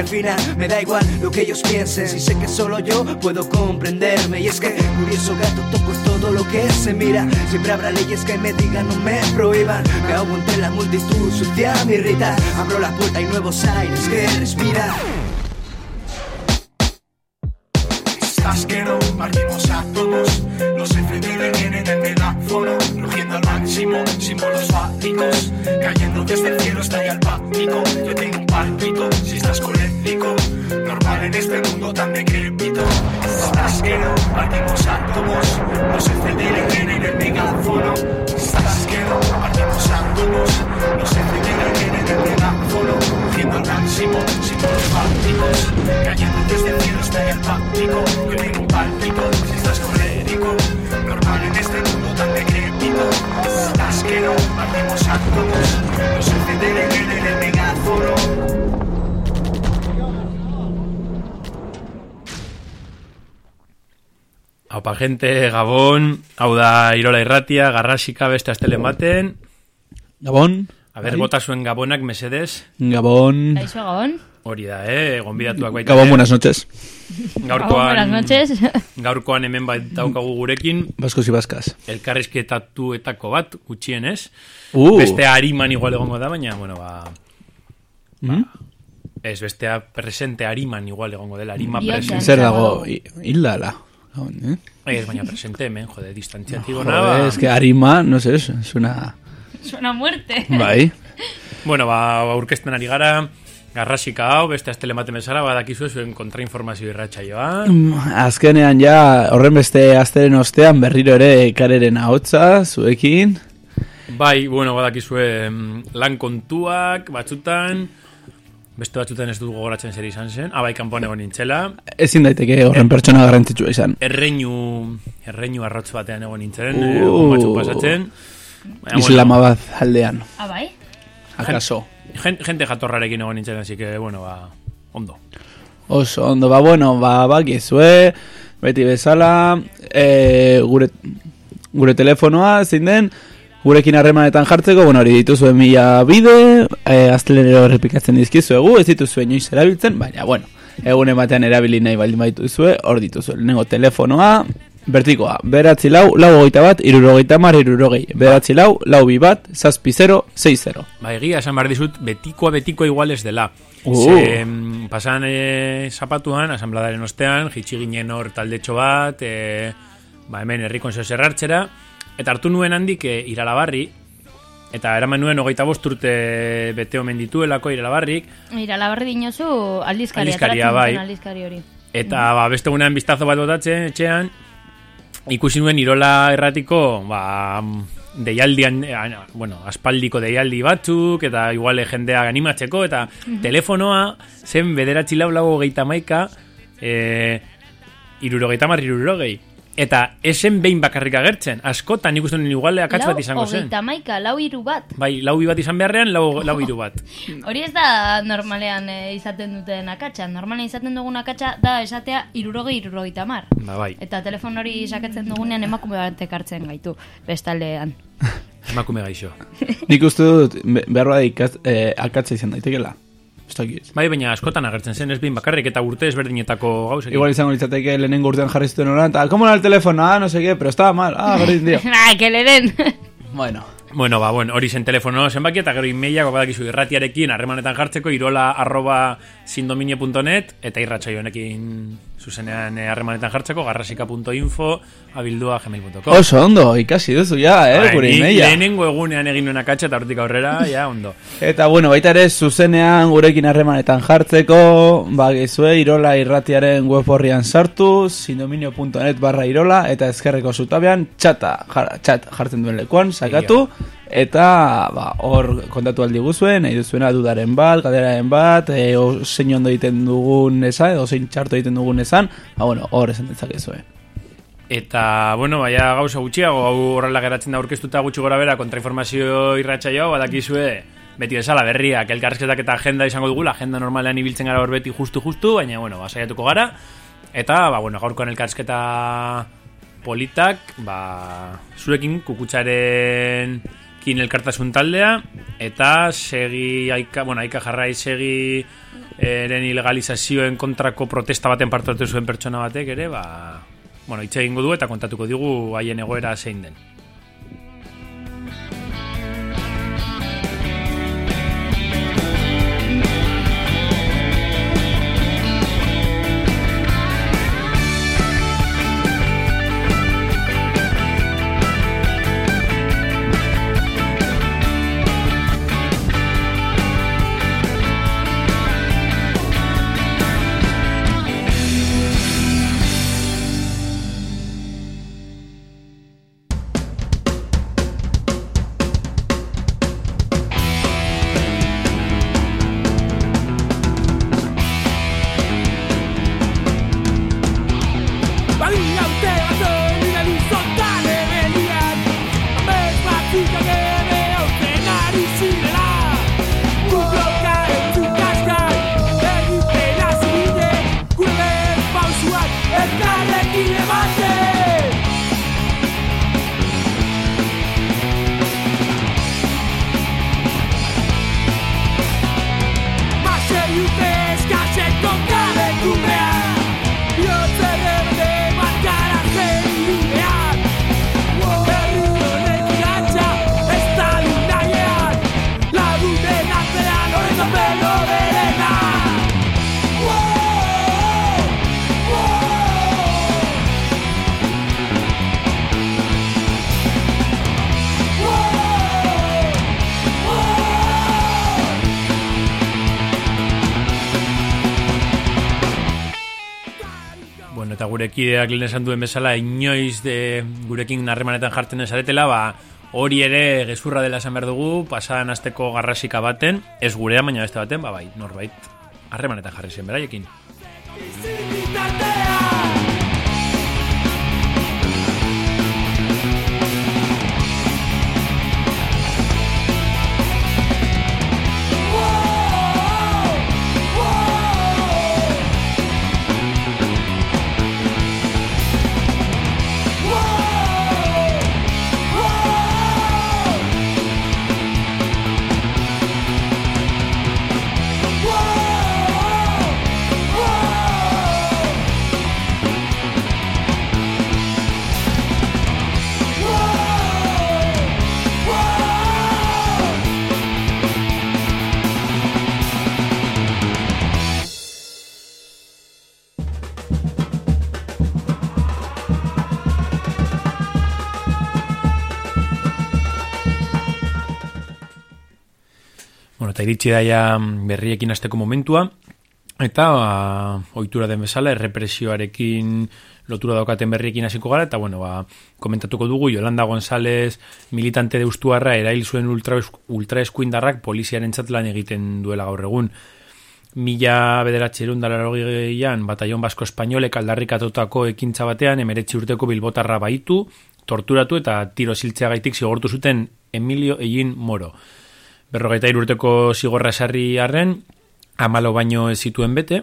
Al final me da igual lo que ellos piensen. Si sé que solo yo puedo comprenderme. Y es que curioso gato toco todo lo que se mira. Siempre habrá leyes que me digan no me prohíban. Me ahogo entre la multitud sucia me irrita Abro la puerta y nuevos aires que respira Asquero, partimos átomos Los FDL vienen el megáfono Rugiendo al máximo, símbolos fálicos Cayendo desde el cielo hasta allá al pático Yo tengo un pálpito, si estás colérico Normal en este mundo tan decrépito. Asquero, partimos átomos Los FDL vienen el megáfono. Asquero, partimos átomos Los FDL vienen el megáfono Al máximo, símbolos fálicos Cayendo desde el cielo hasta al pático Yo tengo un pálpito, si estás colérico Normal en este mundo tan decrépito Asquero, partimos átomos Los FDL vienen el megáfono Aupa gente, Gabon, hau da Irola Irratia, Garrasika beste astelen baten. Gabon. A ber, Bai. bota zuen Gabonak mesedez. Gabon. Kaixo, Gabon. Hori da, eh, gonbidatuak baita. Gabon, buenas noches. Gabon, buenas noches. Gaurkoan hemen bat daukagu gurekin, y vascas. elkarrizketatuetako bat, gutxienez. Uh. Beste ariman igual egongo da, baina, bueno, ba... Mm? Ez, bestea presente ariman igual egongo dela, arima Bihotzean. presente. Zer dago, hi- hilda la. Gabon, eh? Ez, baina presente hemen, jode, distantziatibo Joder, nada. es que Arima, no sé, es una... Suena muerte. Bai. Bueno, ba, aurkezten ari gara, garrasika hau, beste astele ematen bezala, badakizu zuen kontrainformazio irratsaioa. Azkenean ja, horren beste asteren ostean berriro ere kareren ahotza, zuekin. Bai, bueno, badakizue mm, lan kontuak, batzutan, beste batzutan ez dugu gogoratzen zer izan zen, abai kanpoan egon nintzela, Ezin daiteke horren pertsona garrantzitsua izan. erreinu, erreinu arrotz batean egon nintzen, Uh. uh. batzuk pasatzen. Baina, Islamabad aldean, Ah, bai? akaso. gen- gente jatorrarekin egon nintzen, así que, bueno, ba, ondo. Oso, ondo, ba, bueno, ba, bakizue, beti bezala, e, gure, gure telefonoa, zein den, gurekin harremanetan jartzeko, bueno, hori dituzue mila bide, e, aztelenero errepikatzen dizkizuegu, ez dituzue inoiz erabiltzen, baina, bueno, egun batean erabili nahi baldin baituzue, hor dituzue, lehenengo telefonoa, bertikoa, beratzi lau, lau hogeita bat, irurogeita mar, irurogei, beratzi lau, lau bi bat, zazpi zero, sei zero. Ba, egia esan behar dizut, betikoa betikoa igual ez dela. Uh. Ze, mm, pasan e, zapatuan, asambladaren ostean, jitsi ginen hor taldetxo bat, e, ba, hemen herri konzeo zerrartxera, eta hartu nuen handik e, iralabarri, eta eraman nuen hogeita bost urte bete omen dituelako iralabarrik, Mira, labarri dinozu aldizkari. Aldizkaria, ateratzen bai. Aldizkari hori. eta ba, beste gunean biztazo bat botatzen etxean, ikusi nuen irola erratiko, ba, deialdian, eh, bueno, aspaldiko deialdi batzuk, eta igual jendea animatzeko, eta telefonoa zen bederatzi lau lau hogeita maika, e, irurogeita mar irurogei. Eta esen behin bakarrik agertzen, askotan ikusten nuen igual akatz bat izango zen. hogeita maika, lau iru bat. Bai, lau bi bat izan beharrean, lau, lau hiru bat. Hori ez da normalean eh, izaten duten akatsa. Normalean izaten dugun akatsa da esatea iruroge irurogeita mar. Ba, bai, Eta telefon hori sakatzen dugunean emakume batek hartzen gaitu, bestaldean. emakume gaixo. Nik uste dut, be- behar bada ikaz, e, akatza izan daitekela. Ez. Bai, baina askotan agertzen zen, ez behin bakarrik eta urte ezberdinetako gauzek. Igual izango litzateke lehenengo urtean jarri zuten horan, eta, ¿cómo era el teléfono? Ah, no sé qué, pero estaba mal. Ah, berdin dio. ah, que le den. bueno. Bueno, ba, bueno, hori zen telefono zenbaki eta gero imeiak badakizu irratiarekin harremanetan jartzeko irola arroba sindominio.net eta irratsaio honekin zuzenean eh, harremanetan jartzeko garrasika.info abildua gmail.com Oso ondo, ikasi duzu ja, eh, Bai, gure imeia. lehenengo egunean egin nuen akatsa eta hortik aurrera, ja, ondo. Eta bueno, baita ere zuzenean gurekin harremanetan jartzeko, ba, gizue, irola irratiaren web horrian sartu, sindominio.net barra irola, eta ezkerreko zutabean txata, jar, txat jartzen duen lekuan, sakatu, eta ba, hor kontatu aldi guzuen, nahi duzuena dudaren bat, galderaren bat, e, o, zein ondo egiten dugun esan, edo zein txarto egiten dugun esan, ba, bueno, hor esan ditzakezue. Eta, bueno, baina gauza gutxiago, hau horrela geratzen da aurkeztuta gutxi gora bera kontrainformazio irratsaio, badakizue, beti bezala berriak, elkarrizketak eta agenda izango dugula, agenda normalean ibiltzen gara hor beti justu-justu, baina, bueno, basaiatuko gara, eta, ba, bueno, gaurkoan elkarrizketa politak, ba, zurekin kukutsaren kin elkartasun taldea, eta segi, aika, bueno, aika jarrai segi eren ilegalizazioen kontrako protesta baten partu zuen pertsona batek ere, ba, bueno, itxe egingo du eta kontatuko digu haien egoera zein den. Kideak lehen esan duen bezala, inoiz de gurekin harremanetan jartzen esaretela, ba, hori ere gezurra dela esan behar dugu, pasadan asteko garrasika baten, ez gurea, baina beste baten, ba, bai, norbait, harremanetan jarri zen beraiekin. Eta iritsi daia berriekin hasteko momentua, eta ba, ohitura den bezala, errepresioarekin lotura daukaten berriekin hasiko gara, eta bueno, ba, komentatuko dugu, Yolanda González militante de Ustuarra erail zuen ultra, ultra eskuindarrak poliziaren lan egiten duela gaur egun. Mila bederatxerun an batallon basko espainolek aldarrikatutako ekintza batean, emeretzi urteko bilbotarra baitu, torturatu eta tiro ziltzeagaitik zigortu zuten Emilio Egin Moro. Berrogeita urteko zigorra esarri arren, amalo baino ez zituen bete,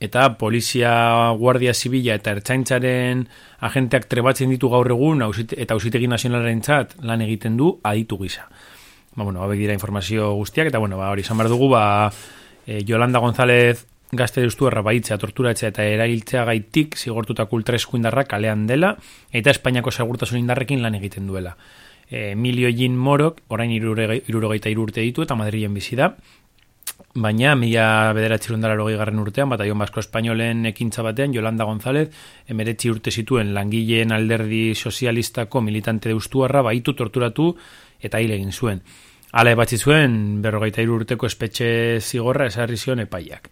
eta polizia, guardia zibila eta ertzaintzaren agenteak trebatzen ditu gaur egun eta ausitegi nazionalaren lan egiten du aditu gisa. Ba, bueno, hauek dira informazio guztiak, eta bueno, ba, hori izan behar dugu, ba, e, Yolanda González gazte duztuerra baitzea, torturatzea eta erailtzea gaitik zigortutako ultraeskuindarra kalean dela, eta Espainiako segurtasun indarrekin lan egiten duela. E, Emilio Egin Morok, orain irurogeita iru urte ditu, eta Madrilen bizi da, baina mila bederatzerundara logei garren urtean, bataion basko espainolen ekintza batean, Yolanda González, emeretzi urte zituen langileen alderdi sozialistako militante deustuarra baitu torturatu eta hil egin zuen. Hala ebatzi zuen, berrogeita urteko espetxe zigorra esarri zion epaiak.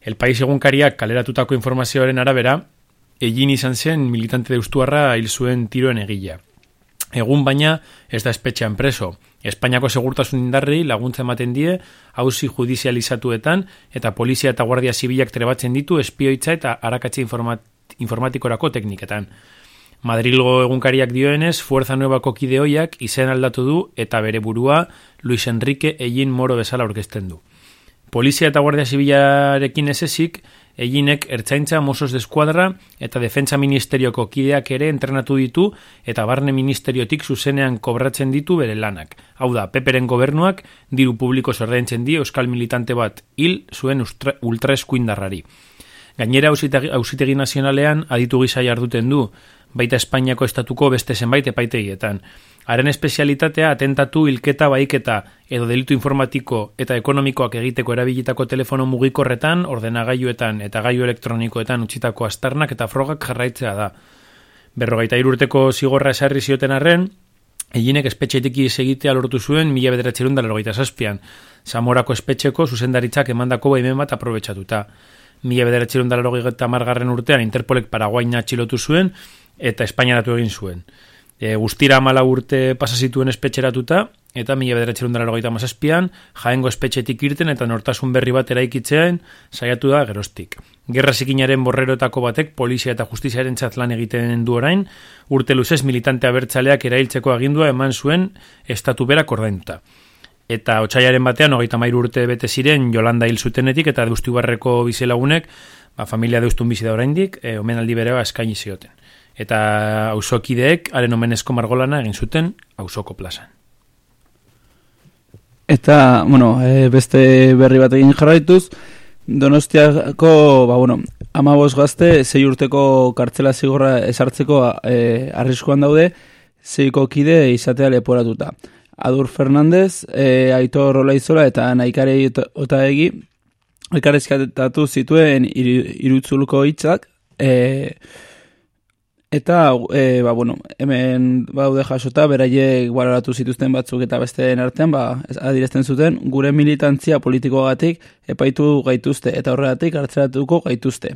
El País egunkariak kaleratutako informazioaren arabera, egin izan zen militante deustuarra hil zuen tiroen egila. Egun baina ez da espetxean preso. Espainiako segurtasun indarri laguntza ematen die hauzi judizializatuetan eta polizia eta guardia zibilak trebatzen ditu espioitza eta arakatze informat informatikorako tekniketan. Madrilgo egunkariak dioenez, Fuerza Nuevako kideoiak izen aldatu du eta bere burua Luis Enrique Egin Moro bezala aurkezten du. Polizia eta Guardia Zibilarekin ez eginek ertzaintza Mossos de Eskuadra eta Defentsa Ministerioko kideak ere entrenatu ditu eta barne ministeriotik zuzenean kobratzen ditu bere lanak. Hau da, peperen gobernuak diru publiko zordaintzen di euskal militante bat hil zuen ultraeskuindarrari. Gainera auzitegi nazionalean aditu gisa jarduten du, baita Espainiako estatuko beste zenbait epaitegietan. Haren espezialitatea atentatu, hilketa, baiketa edo delitu informatiko eta ekonomikoak egiteko erabilitako telefono mugikorretan, ordenagailuetan eta gailu elektronikoetan utzitako astarnak eta frogak jarraitzea da. Berrogeita irurteko zigorra esarri zioten arren, Eginek espetxetik egitea lortu zuen mila bederatxerun dalergoita zazpian. Zamorako espetxeko zuzendaritzak emandako baimen bat aprobetsatuta. Mila bederatxerun dalergoita margarren urtean Interpolek Paraguaina atxilotu zuen eta Espainiaratu egin zuen. E, guztira amala urte pasa zituen espetxeratuta eta mila bederatxerun dalergoita mazazpian jaengo espetxetik irten eta nortasun berri bat eraikitzean saiatu da gerostik. Gerra zikinaren borreroetako batek polizia eta justiziaren txatlan egiten du orain, urte luzez militante abertzaleak erailtzeko agindua eman zuen estatu berak ordainta. Eta otxaiaren batean, hogeita mairu urte bete ziren Jolanda hil zutenetik eta deustubarreko bizelagunek, ba, familia deustun bizi da oraindik, e, omenaldi bereoa eskaini zioten. Eta auzokideek haren omenezko margolana egin zuten auzoko plazan. Eta, bueno, e, beste berri bat egin jarraituz, Donostiako, ba, bueno, amabos gazte, zei urteko kartzela zigorra esartzeko e, arriskuan daude, zeiko kide izatea leporatuta. Adur Fernandez, e, Aitor Olaizola eta Naikare Ota egi, elkarrezkatatu zituen iru, irutzuluko hitzak, e, Eta, e, ba, bueno, hemen baude jasota, beraiek baloratu zituzten batzuk eta besteen artean, ba, ez- adierazten zuten, gure militantzia politikoagatik epaitu gaituzte, eta horregatik hartzeratuko gaituzte.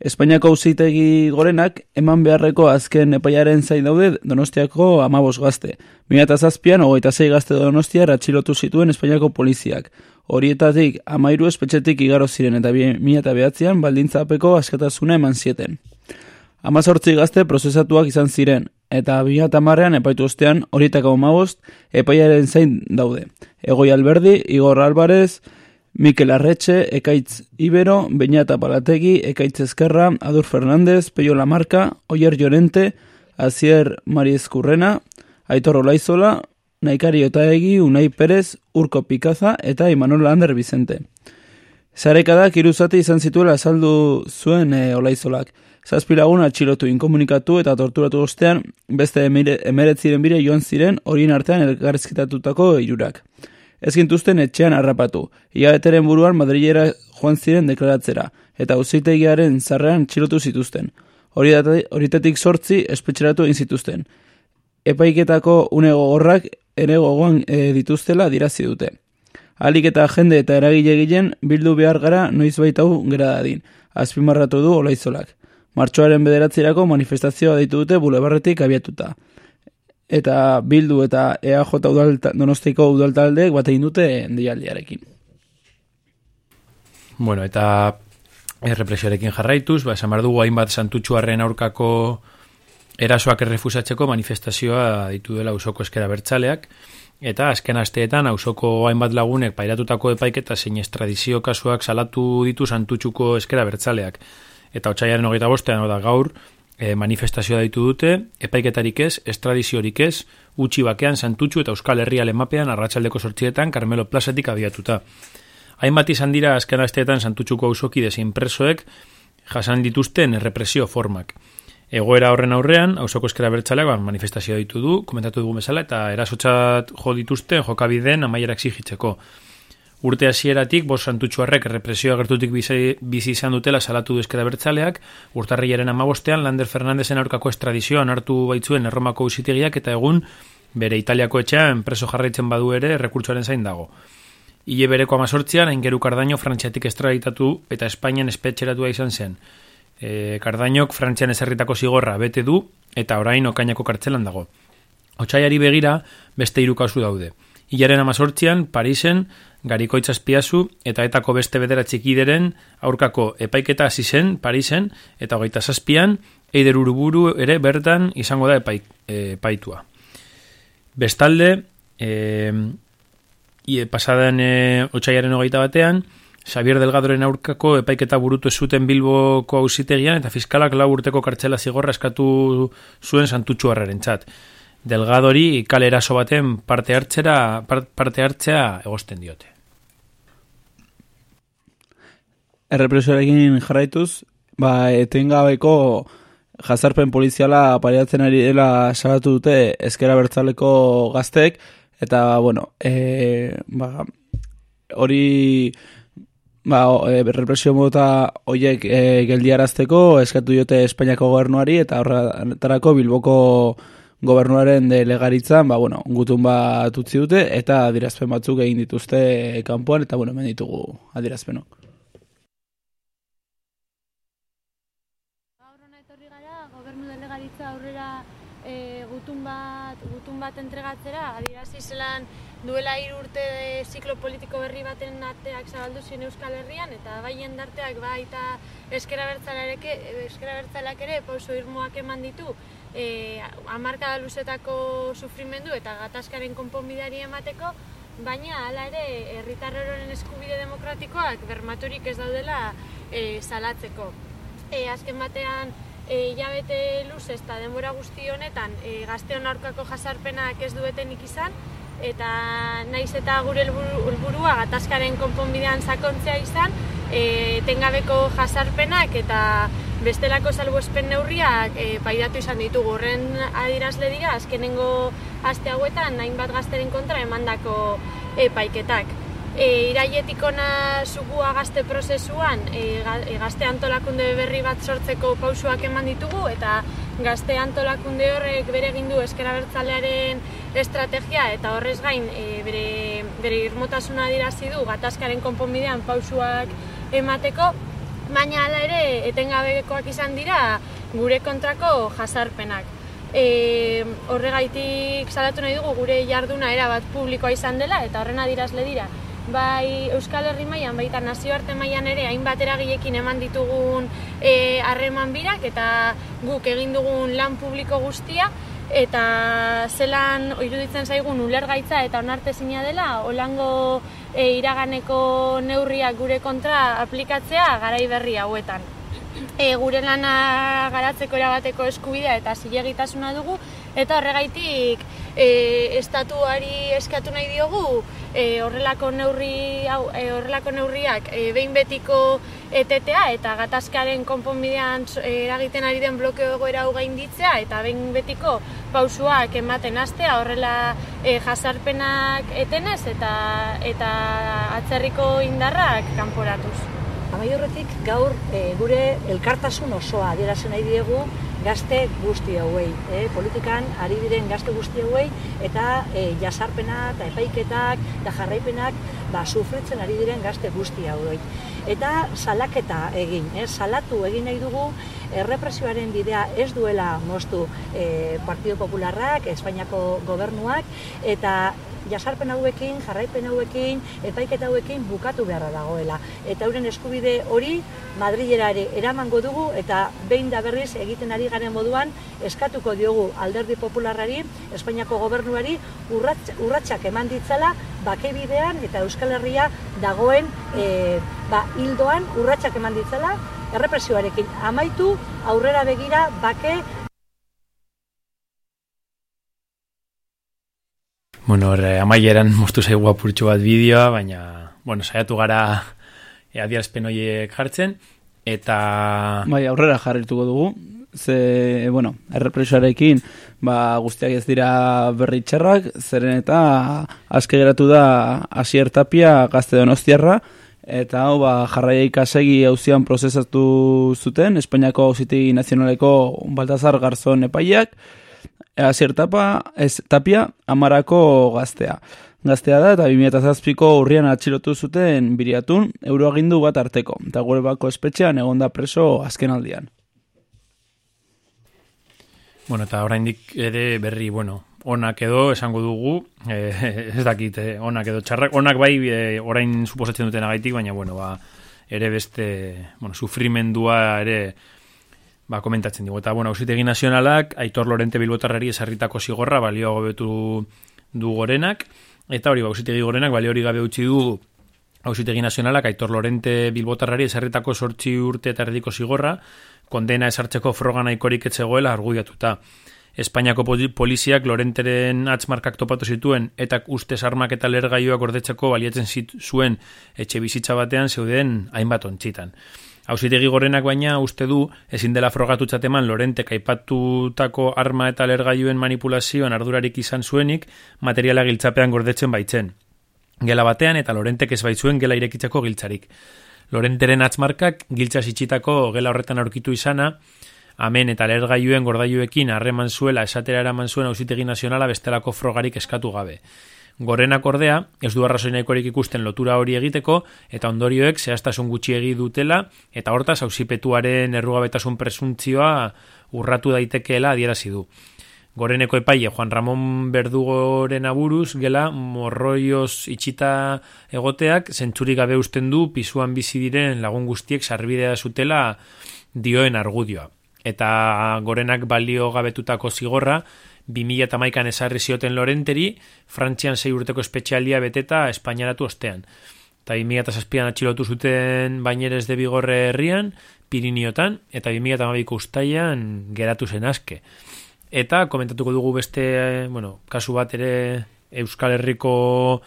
Espainiako auzitegi gorenak, eman beharreko azken epaiaren zain daude Donostiako amabos gazte. 2007an, hogeita zei gazte Donostia ratxilotu zituen Espainiako poliziak. Horietatik, amairu espetxetik igaro ziren eta 2009an baldintzapeko askatasuna eman zieten. Amazortzi gazte prozesatuak izan ziren, eta 2008an epaitu ostean horietako magost epaiaren zain daude. Egoi Alberdi, Igor Alvarez, Mikel Arretxe, Ekaitz Ibero, Beñata Palategi, Ekaitz Ezkerra, Adur Fernandez, Peio Lamarca, Oyer Llorente, Azier Mariezkurrena, Aitor Olaizola, Naikari Otaegi, Unai Perez, Urko Pikaza eta Imanol Ander Vicente. Zarekadak iruzate izan zituela azaldu zuen e, olaizolak. Zazpi lagun atxilotu inkomunikatu eta torturatu ostean, beste emire, emeretziren bire joan ziren horien artean elkarrizkitatutako irurak. Ez gintuzten etxean harrapatu. Iabeteren buruan Madrilera joan ziren deklaratzera, eta auzitegiaren zarrean atxilotu zituzten. Horietatik sortzi espetxeratu egin zituzten. Epaiketako une gogorrak ere gogoan e, dituztela dirazi dute. Alik eta jende eta eragile gilen bildu behar gara noiz baitau gera azpimarratu du olaizolak. Martxoaren bederatzerako manifestazioa deitu dute bulebarretik abiatuta. Eta bildu eta EAJ udalta, donostiko udaltaldeek bat egin dute deialdiarekin. Bueno, eta errepresioarekin jarraituz, ba, esan dugu hainbat santutxuarren aurkako erasoak errefusatzeko manifestazioa ditu dela usoko eskera bertzaleak, eta azken asteetan auzoko hainbat lagunek pairatutako epaiketa zein estradizio kasuak salatu ditu santutxuko eskera bertzaleak. Eta otxaiaren hogeita bostean, oda gaur, e, manifestazioa ditu dute, epaiketarik ez, estradiziorik ez, utxi bakean santutxu eta Euskal Herria lemapean arratsaldeko sortzietan Carmelo Plazatik abiatuta. Hainbat izan dira azken asteetan santutxuko auzokide zein presoek jasan dituzten errepresio formak. Egoera horren aurrean, auzoko eskera bertxaleak ba, manifestazioa ditu du, komentatu dugu bezala, eta erasotzat jo dituzten jokabideen amaierak exigitzeko. Urte hasieratik bos santutxuarrek represioa gertutik bizi, bizi izan dutela salatu du eskera bertzaleak, urtarriaren amabostean Lander Fernandezen aurkako estradizioan hartu baitzuen erromako usitegiak eta egun bere Italiako etxean preso jarraitzen badu ere rekurtsoaren zain dago. Ile bereko amazortzian, aingeru kardaino frantziatik estraditatu eta Espainian espetxeratua izan zen. E, kardainok frantzian ezarritako zigorra bete du eta orain okainako kartzelan dago. Otsaiari begira beste hiru kasu daude. Hilaren amazortzian, Parisen, Garikoitz Azpiazu eta etako beste bedera txikideren aurkako epaiketa hasi zen Parisen eta hogeita zazpian Eider Uruburu ere bertan izango da epaik, epaitua. Bestalde, e, ie, pasadan e, otxaiaren hogeita batean, Xavier Delgadoren aurkako epaiketa burutu zuten Bilboko auzitegian eta fiskalak lau urteko kartzela zigorra eskatu zuen santutxu txat. Delgadori kale eraso baten parte hartzera par- parte hartzea egosten diote. Errepresioarekin jarraituz, ba, etengabeko jazarpen poliziala pareatzen ari dela salatu dute ezkera bertzaleko gaztek, eta, bueno, e, ba, hori ba, e, represio mota hoiek e, geldiarazteko eskatu diote Espainiako gobernuari eta horretarako Bilboko gobernuaren delegaritzan, ba, bueno, gutun bat utzi dute eta adirazpen batzuk egin dituzte kanpoan eta, bueno, hemen ditugu adirazpenok. Gaur etorri gara, gobernu delegaritza aurrera e, gutun bat gutun bat entregatzera, adierazi zelan duela hiru urte de ziklo politiko berri baten arteak zabaldu ziren Euskal Herrian eta bai jendarteak bai eta eskera ere pauso irmoak eman ditu e, hamarkada luzetako sufrimendu eta gatazkaren konponbideari emateko, baina hala ere herritarroren eskubide demokratikoak bermaturik ez daudela e, salatzeko. E, azken batean e, hilabete luz eta denbora guzti honetan e, gazteon aurkako jasarpenak ez duetenik izan eta naiz eta gure helburu- helburua gatazkaren konponbidean sakontzea izan e, etengabeko jasarpenak eta bestelako salbuespen neurriak e, paidatu izan ditugu. Horren adirazle dira azkenengo aste hauetan hainbat gazteren kontra emandako epaiketak. E, irailetik ona zugua gazte prozesuan e, e, gazte antolakunde berri bat sortzeko pausuak eman ditugu eta gazte antolakunde horrek bere egin du eskera bertzalearen estrategia eta horrez gain e, bere, bere irmotasuna adirazi du gatazkaren konponbidean pausuak emateko baina hala ere etengabekoak izan dira gure kontrako jasarpenak. E, horregaitik salatu nahi dugu gure jarduna erabat publikoa izan dela eta horren adirazle dira. Bai Euskal Herri mailan baita nazioarte mailan ere hainbat eragilekin eman ditugun eh, harreman birak eta guk egin dugun lan publiko guztia eta zelan iruditzen zaigun ulergaitza eta onartezina dela olango e, iraganeko neurriak gure kontra aplikatzea garai berri hauetan. E, gure lana garatzeko erabateko eskubidea eta zilegitasuna dugu eta horregaitik e, estatuari eskatu nahi diogu e, horrelako neurri hau, e, horrelako neurriak e, behin betiko etetea eta gatazkaren konponbidean eragiten ari den blokeo egoera gainditzea eta behin betiko pausuak ematen hastea horrela e, jasarpenak etenez eta eta atzerriko indarrak kanporatuz. Amai horretik gaur e, gure elkartasun osoa adierazen nahi diegu gazte guzti hauei, e, politikan ari diren gazte guzti hauei eta e, jasarpena eta epaiketak eta jarraipenak ba, sufritzen ari diren gazte guzti hauei. Eta salaketa egin, e, salatu egin nahi dugu errepresioaren bidea ez duela moztu e, Partido Popularrak, Espainiako gobernuak eta jasarpen hauekin, jarraipen hauekin, epaiketa hauekin bukatu beharra dagoela. Eta euren eskubide hori Madrilera ere eramango dugu eta behin da berriz egiten ari garen moduan eskatuko diogu alderdi popularrari, Espainiako gobernuari urrats, urratsak eman ditzala bakebidean eta Euskal Herria dagoen e, ba, hildoan urratsak eman ditzala errepresioarekin amaitu aurrera begira bake Bueno, hor, eh, amaieran moztu zaigu apurtxo bat bideoa, baina, bueno, saiatu gara e, adierazpen horiek jartzen, eta... Bai, aurrera jarrituko dugu. Ze, bueno, errepresioarekin, ba, guztiak ez dira berri txarrak, zeren eta aske geratu da Asier gazte donostiarra, eta hau, ba, jarraia ikasegi hauzian prozesatu zuten, Espainiako hauzitegi nazionaleko Baltazar Garzon epaiak, Asier Tapa, ez, Tapia amarako gaztea. Gaztea da eta 2007ko urrian atxilotu zuten biriatun euroagindu bat arteko. Eta gure bako espetxean egonda preso azken aldian. Bueno, eta oraindik ere berri, bueno, onak edo esango dugu, eh, ez dakit, eh, onak edo txarrak, onak bai eh, orain suposatzen duten agaitik, baina, bueno, ba, ere beste, bueno, sufrimendua ere, ba, komentatzen dugu. Eta, bueno, ausitegi nazionalak, Aitor Lorente Bilbotarrari esarritako zigorra balio gobetu du gorenak, eta hori, ba, ausitegi gorenak balio hori gabe utzi du Hauzitegi nazionalak Aitor Lorente Bilbotarrari ezarritako sortzi urte eta erdiko zigorra, kondena esartzeko froga nahikorik etzegoela argudiatuta. Espainiako poli- poliziak Lorenteren atzmarkak topatu zituen eta ustez armak eta lergaioak gordetzeko baliatzen zuen etxe bizitza batean zeuden hainbat ontzitan. Hauzitegi gorenak baina uste du ezin dela frogatutzat eman Lorentek aipatutako arma eta lergailuen manipulazioan ardurarik izan zuenik materiala giltzapean gordetzen baitzen. Gela batean eta Lorentek ez baitzuen gela irekitzako giltzarik. Lorenteren atzmarkak giltza itxitako gela horretan aurkitu izana, amen eta lergailuen gordailuekin harreman zuela esatera eraman zuen auzitegi nazionala bestelako frogarik eskatu gabe. Gorenak ordea, ez du arrazoi nahikorik ikusten lotura hori egiteko, eta ondorioek zehaztasun gutxiegi dutela, eta hortaz auzipetuaren errugabetasun presuntzioa urratu daitekeela adierazi du. Goreneko epaile Juan Ramon Berdugoren aburuz gela morroioz itxita egoteak zentzurik gabe usten du pisuan bizi diren lagun guztiek sarbidea zutela dioen argudioa. Eta gorenak balio gabetutako zigorra 2008an esarri zioten Lorenteri, Frantzian sei urteko espetxealdia beteta Espainiaratu ostean. Eta 2007an atxilotu zuten bainerez de bigorre herrian, Piriniotan, eta 2008ko ustaian geratu zen aske. Eta komentatuko dugu beste, bueno, kasu bat ere Euskal Herriko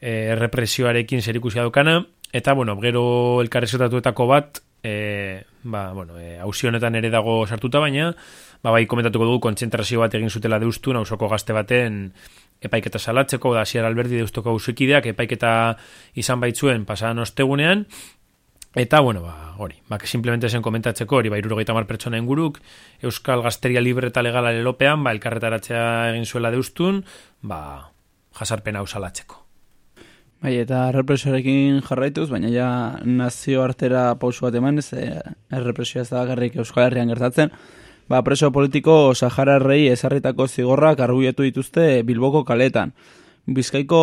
eh, errepresioarekin zerikusia dukana, eta, bueno, gero elkarrezotatuetako bat, eh, ba, bueno, hausi honetan ere dago sartuta baina, ba, bai komentatuko dugu kontzentrazio bat egin zutela deustun, hausoko gazte baten epaiketa salatzeko, da Asier Alberdi deustoko hausikideak epaiketa izan baitzuen pasadan ostegunean, Eta, bueno, ba, hori, ba, simplemente zen komentatzeko, hori, ba, irurogeita mar pertsona inguruk, Euskal Gazteria Libre eta Legala lelopean, ba, elkarretaratzea egin zuela deustun, ba, jasarpena hau salatzeko. Bai, eta errepresioarekin jarraituz, baina ja nazio artera pausu bat eman, ez eh, errepresioa ez da garrik Euskal Herrian gertatzen, ba, preso politiko Sahararrei ezarritako zigorrak arguietu dituzte Bilboko kaletan. Bizkaiko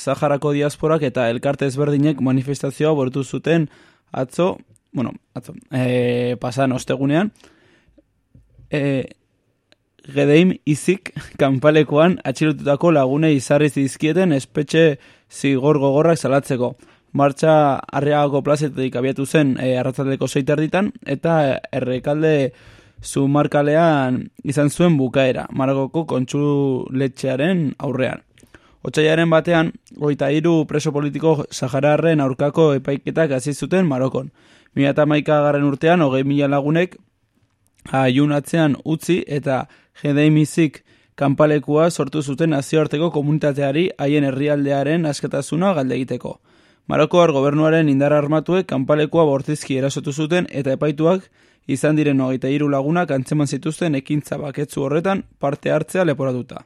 Saharako diasporak eta elkarte ezberdinek manifestazioa bortu zuten atzo, bueno, atzo, e, pasan ostegunean, e, Gedeim izik kanpalekoan atxilotutako lagunei izarri zizkieten espetxe zigor gogorrak salatzeko. Martxa arriagako plazetetik abiatu zen e, arratzaldeko zeiterditan eta errekalde zumarkalean izan zuen bukaera, Maragoko kontsuletxearen aurrean. Otsaiaren batean, goita hiru preso politiko Sahararren aurkako epaiketak hasi zuten Marokon. 2008 garren urtean, hogei mila lagunek aiunatzean utzi eta jedeimizik kanpalekua sortu zuten nazioarteko komunitateari haien herrialdearen askatasuna galde egiteko. Marokoar gobernuaren indar armatuek kanpalekua bortizki erasotu zuten eta epaituak izan diren hogeita hiru lagunak antzeman zituzten ekintza baketzu horretan parte hartzea leporatuta.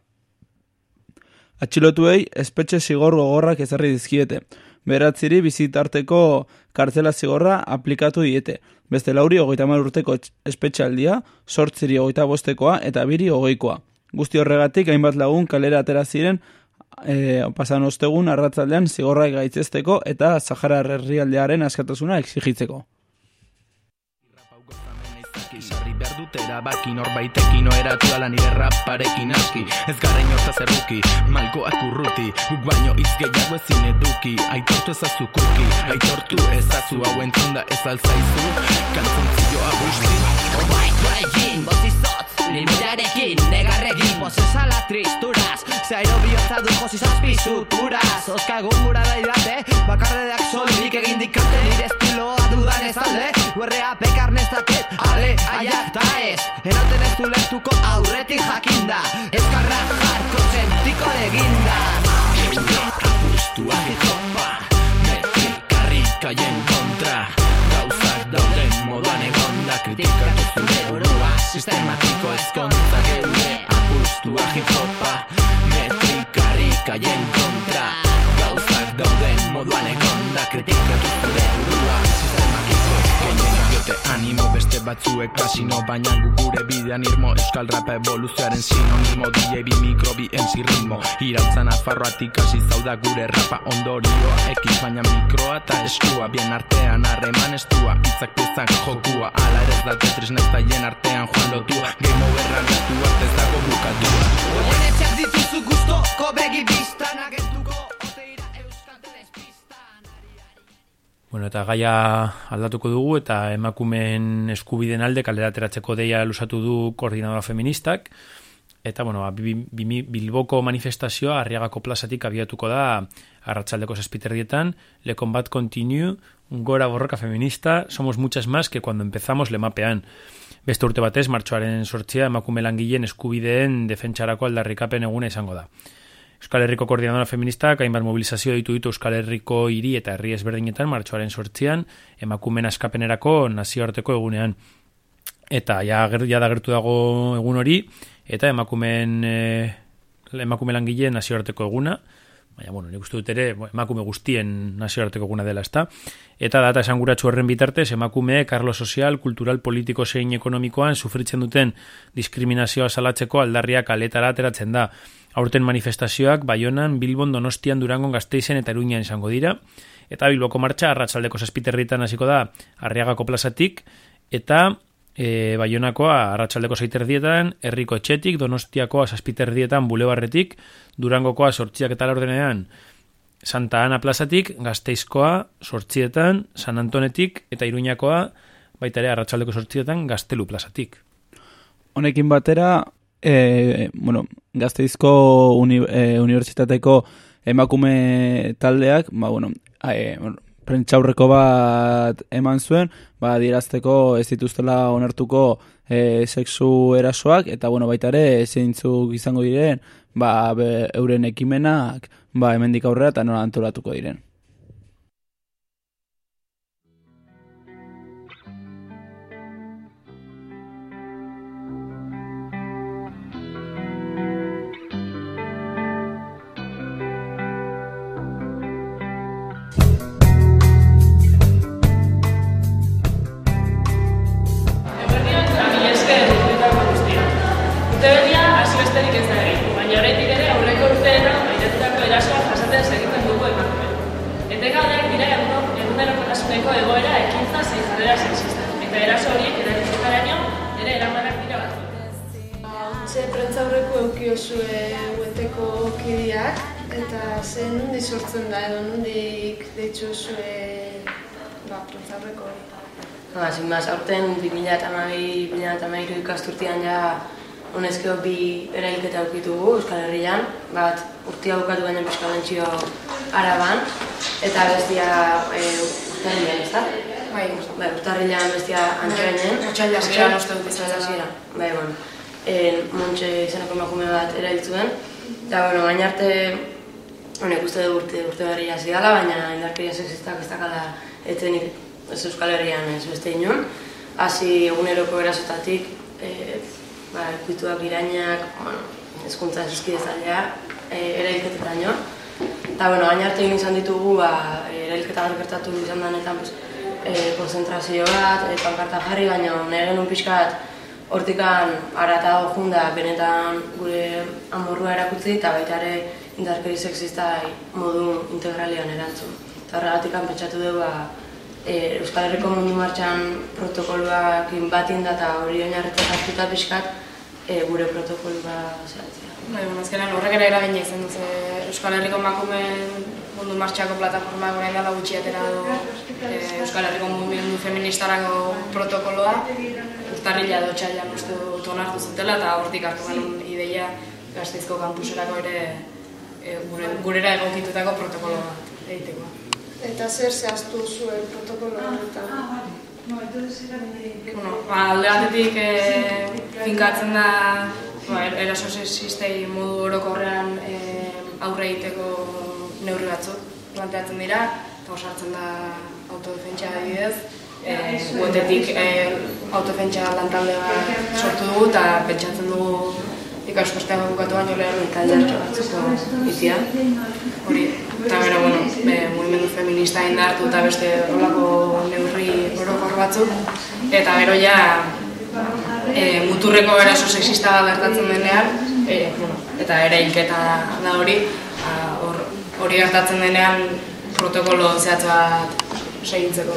Atxilotuei espetxe zigor gogorrak ezarri dizkiete. Beratziri bizitarteko kartzela zigorra aplikatu diete. Beste lauri hogeita urteko espetxaldia, sortziri hogeita bostekoa eta biri hogeikoa. Guzti horregatik hainbat lagun kalera atera ziren e, pasan ostegun arratzaldean zigorra gaitzesteko eta Sahara herrialdearen askatasuna exigitzeko. Sarri behar dut erabaki norbaitekin oeratu ala nire raparekin aski. Ez gara inortaz erruki, malkoak urruti Guk baino hitz gehiago ezin eduki. Aitortu ezazu kuki, aitortu ezazu Hau entzunda ez alzaizu, kantzontzioa busti Obaiko egin, bozizotz, limitarekin, negarrekin. Pozesala tristuraz, zairo bihotza du josi zazpi suturaz. Oskagun gura daidate, bakarredeak solik egin dikate. Nire estiloa dudan ez alde, guerrea pekarnez daket Ale, aiak ta ez, eroten ez du lehtuko aurretik jakinda. Ezkarra jarko sentiko deginda batzuek kasino Baina gu gure bidean irmo. Euskal rapa evoluzioaren sinonimo DJ mikrobi MC ritmo. Irautza nafarroatik hasi zauda gure rapa ondorioa. Ekiz baina mikroa eta eskua Bien artean harreman estua. Itzak piezak jokua Ala ere ez da tetris nestaien artean joan lotua. Game over aldatu arte dago bukatua. Oien etxak dituzu guztoko begi biztan Bueno, eta gaia aldatuko dugu eta emakumeen eskubiden alde kalera ateratzeko deia lusatu du koordinadora feministak. Eta, bueno, ba, bi- bi- Bilboko manifestazioa arriagako plazatik abiatuko da arratsaldeko zazpiterdietan. Le combat continue, gora borroka feminista, somos muchas más que cuando empezamos lemapean. Beste urte batez, martxoaren sortzia emakume langileen eskubideen defentsarako aldarrikapen eguna izango da. Euskal Herriko Koordinadora Feministak hainbat mobilizazio ditu ditu Euskal Herriko hiri eta herri ezberdinetan martxoaren sortzian emakumen askapenerako nazioarteko egunean. Eta ja, ja da gertu dago egun hori, eta emakumeen e, emakume langileen nazioarteko eguna, baina, bueno, nik uste dut ere, emakume guztien nazioarteko eguna dela, ezta? Eta data esanguratsu horren bitartez, emakume, karlo sozial, kultural, politiko zein ekonomikoan sufritzen duten diskriminazioa salatzeko aldarriak kaletara ateratzen da. Aurten manifestazioak Baionan, Bilbon, Donostian, Durangon, Gasteizen eta Iruñan izango dira. Eta Bilboko martxa arratsaldeko zazpiterritan hasiko da Arriagako plazatik eta e, Baionakoa arratsaldeko zeiterdietan, Herriko etxetik, Donostiakoa zazpiterdietan Bulebarretik, Durangokoa sortziak eta laurdenean Santa Ana plazatik, Gasteizkoa sortzietan, San Antonetik eta Iruñakoa baita ere arratsaldeko sortzietan Gaztelu plazatik. Honekin batera, e, bueno, Gazteizko uni, e, unibertsitateko emakume taldeak, ba, bueno, e, prentxaurreko bat eman zuen, ba, dierazteko ez dituztela onartuko e, sexu erasoak, eta bueno, baita ere zeintzuk izango diren, ba, be, euren ekimenak, ba, hemendik aurrera eta nola antolatuko diren. Ba, más, aurten 2012 ikasturtean ja honezkeo bi erailketa aukitugu Euskal Herrian, bat urtia bukatu baina pizkalentzio araban, eta bestia e, urtarrilean, ez da? Bai. Bai, urtarrilean bestia antxoenen. Otsaila hasieran uste dut izan hasieran, bai, bueno. En, Montxe izeneko emakume bat erailtzuen. Eta, bueno, baina arte, honek uste dut urte, urte berri hasi dela, baina indarkeria sexistak ez dakala etzenik ez Euskal Herrian ez beste inon. Hasi eguneroko erasotatik, e, ba, ikuituak irainak, bueno, ezkuntza eskidezalea, e, erailketetan jo. Eta, bueno, baina arte egin izan ditugu, ba, erailketa bat gertatu izan denetan, pues, e, konzentrazio bat, e, pankarta jarri, baina nire genuen pixka bat, hortikan aratago junda benetan gure amorrua erakutzi eta baita ere indarkeri sexista modu integralean erantzun. Eta horregatik pentsatu dugu ba, e, Euskal Herriko mundu martxan protokoloak batin da eta hori oinarritzen hartuta pixkat e, gure protokoloa zehatzea. Bai, bueno, azkenan horrek ere eragina izan dut, Euskal Herriko emakumeen mundu martxako plataforma orain dela gutxi atera du e, Euskal Herriko mundu feministarako protokoloa urtarrila edo txailan uste dut onartu zutela eta hortik hartu genuen ideia Gasteizko kampuserako ere e, gure, gurera egokitutako protokolo bat egiteko. Eta zer zehaztu zuen protokolo horretan. Bueno, ba, alde batetik e, finkatzen da ba, er- eraso sexistei modu orokorrean e, aurre egiteko neurri batzuk planteatzen dira, eta osartzen da autodefentsa adibidez. E, guetetik e, autodefentsa lantalde bat sortu dugu eta pentsatzen dugu ikaskostea bukatu baino lehen Talde batzuk itia. hori. Eta bero, bueno, e, mugimendu feminista indartu eta beste horrelako neurri orokor batzuk. Eta gero ja, e, muturreko eraso sexista bat gertatzen denean, e, bueno, eta ere hilketa da hori, a, hor, hori gertatzen denean protokolo zehatz bat segitzeko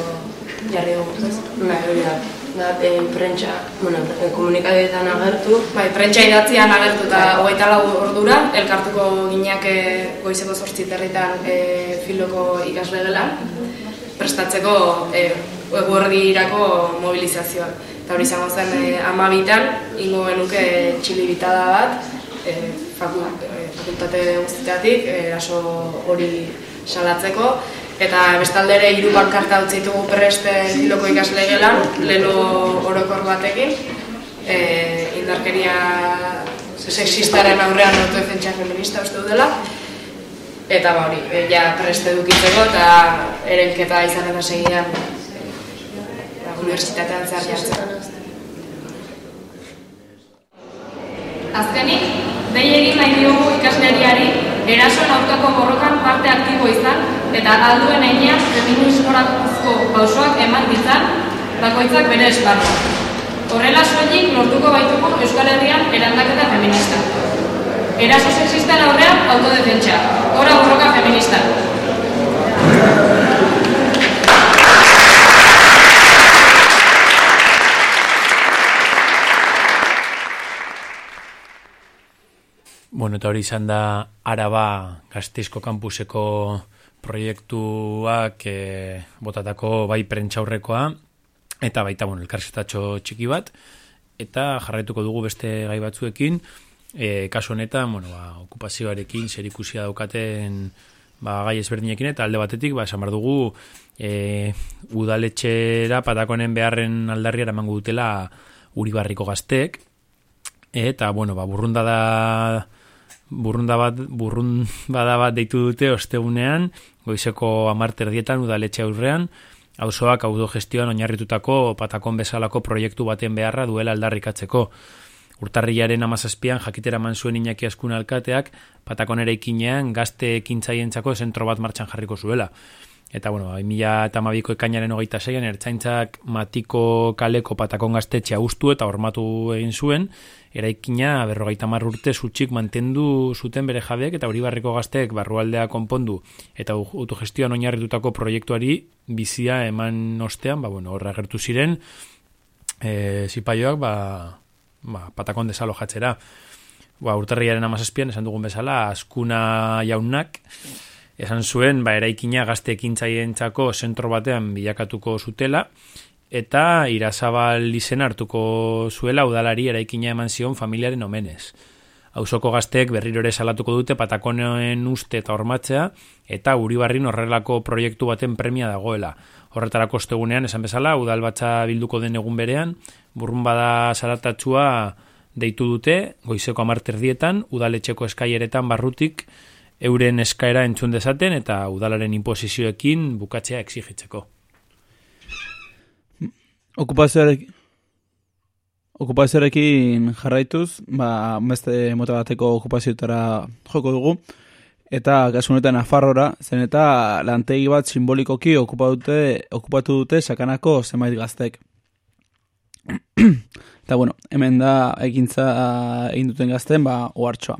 jarri dugu, hori da. Da, e, prentsa, bueno, e, komunikadeetan agertu. Bai, prentsa idatzian agertu eta hogeita lau ordura, elkartuko gineak e, goizeko zortzi territan e, filoko ikasle gelan. prestatzeko e, eguerdirako mobilizazioa. Eta hori izango zen e, amabitan, ingo genuke txilibitada bat, e, e, fakultate guztitatik, eraso hori salatzeko, eta bestalde ere hiru pankarta utzi ditugu preste hiloko ikasle gelan, lelo orokor batekin, e, indarkeria sexistaren aurrean autodefentsia feminista uste dela, eta ba hori, e, ja preste dukitzeko eta erenketa izan eta segidan e, universitatean zehar jartzen. Azkenik, behi egin nahi diogu ikasleriari erasoen aurkako borrokan parte aktibo izan eta alduen einean feminismorazko pausoak eman ditzan bakoitzak bere esparru. Horrela soilik lortuko baituko Euskal Herrian eraldaketa feminista. Eraso sexisten aurrean autodefentsa. Hora borroka feminista. Bueno, eta hori izan da Araba Gazteizko kampuseko proiektuak e, botatako bai prentxaurrekoa eta baita bueno, elkarzetatxo txiki bat eta jarraituko dugu beste gai batzuekin e, kasu honetan, bueno, ba, okupazioarekin zerikusia daukaten ba, gai ezberdinekin eta alde batetik, ba, esan dugu e, udaletxera patakonen beharren aldarri eramango dutela uribarriko gaztek eta, bueno, ba, burrunda da burrunda bat, burrun bada bat deitu dute ostegunean, goizeko amarter dietan udaletxe aurrean, auzoak autogestioan oinarritutako patakon bezalako proiektu baten beharra duela aldarrikatzeko. Urtarriaren amazazpian jakitera man zuen inaki askun alkateak patakonera ikinean gazte ekintzaientzako zentro bat martxan jarriko zuela. Eta, bueno, mila eta mabiko ekainaren hogeita zeian, ertzaintzak matiko kaleko patakon gaztetxea ustu eta hormatu egin zuen, eraikina berrogeita mar urte zutxik mantendu zuten bere jabeek eta hori barriko gazteek barrualdea konpondu eta autogestioan oinarritutako proiektuari bizia eman ostean, ba, bueno, horra gertu ziren, e, zipaioak, ba, ba, patakon desalo jatzera. Ba, urtarriaren amazazpian, esan dugun bezala, askuna jaunak, esan zuen, ba, eraikina gazte ekintzaien txako zentro batean bilakatuko zutela, eta irazabal izen hartuko zuela udalari eraikina eman zion familiaren omenez. Hauzoko gazteek berriro ere salatuko dute patakonen uste eta hormatzea, eta uribarrin horrelako proiektu baten premia dagoela. Horretarako ostegunean, esan bezala, udal batza bilduko den egun berean, burrun bada salatatxua deitu dute, goizeko amarter dietan, udaletxeko eskaieretan barrutik, euren eskaera entzun dezaten, eta udalaren imposizioekin bukatzea exigitzeko. Okupazioarekin okupazioarekin jarraituz, ba, beste mota bateko okupazioetara joko dugu, eta honetan Nafarrora, zen eta lantegi bat simbolikoki okupatu dute, okupatu dute sakanako zenbait gaztek. eta bueno, hemen da ekintza egin duten gazten, ba, ohartxoa.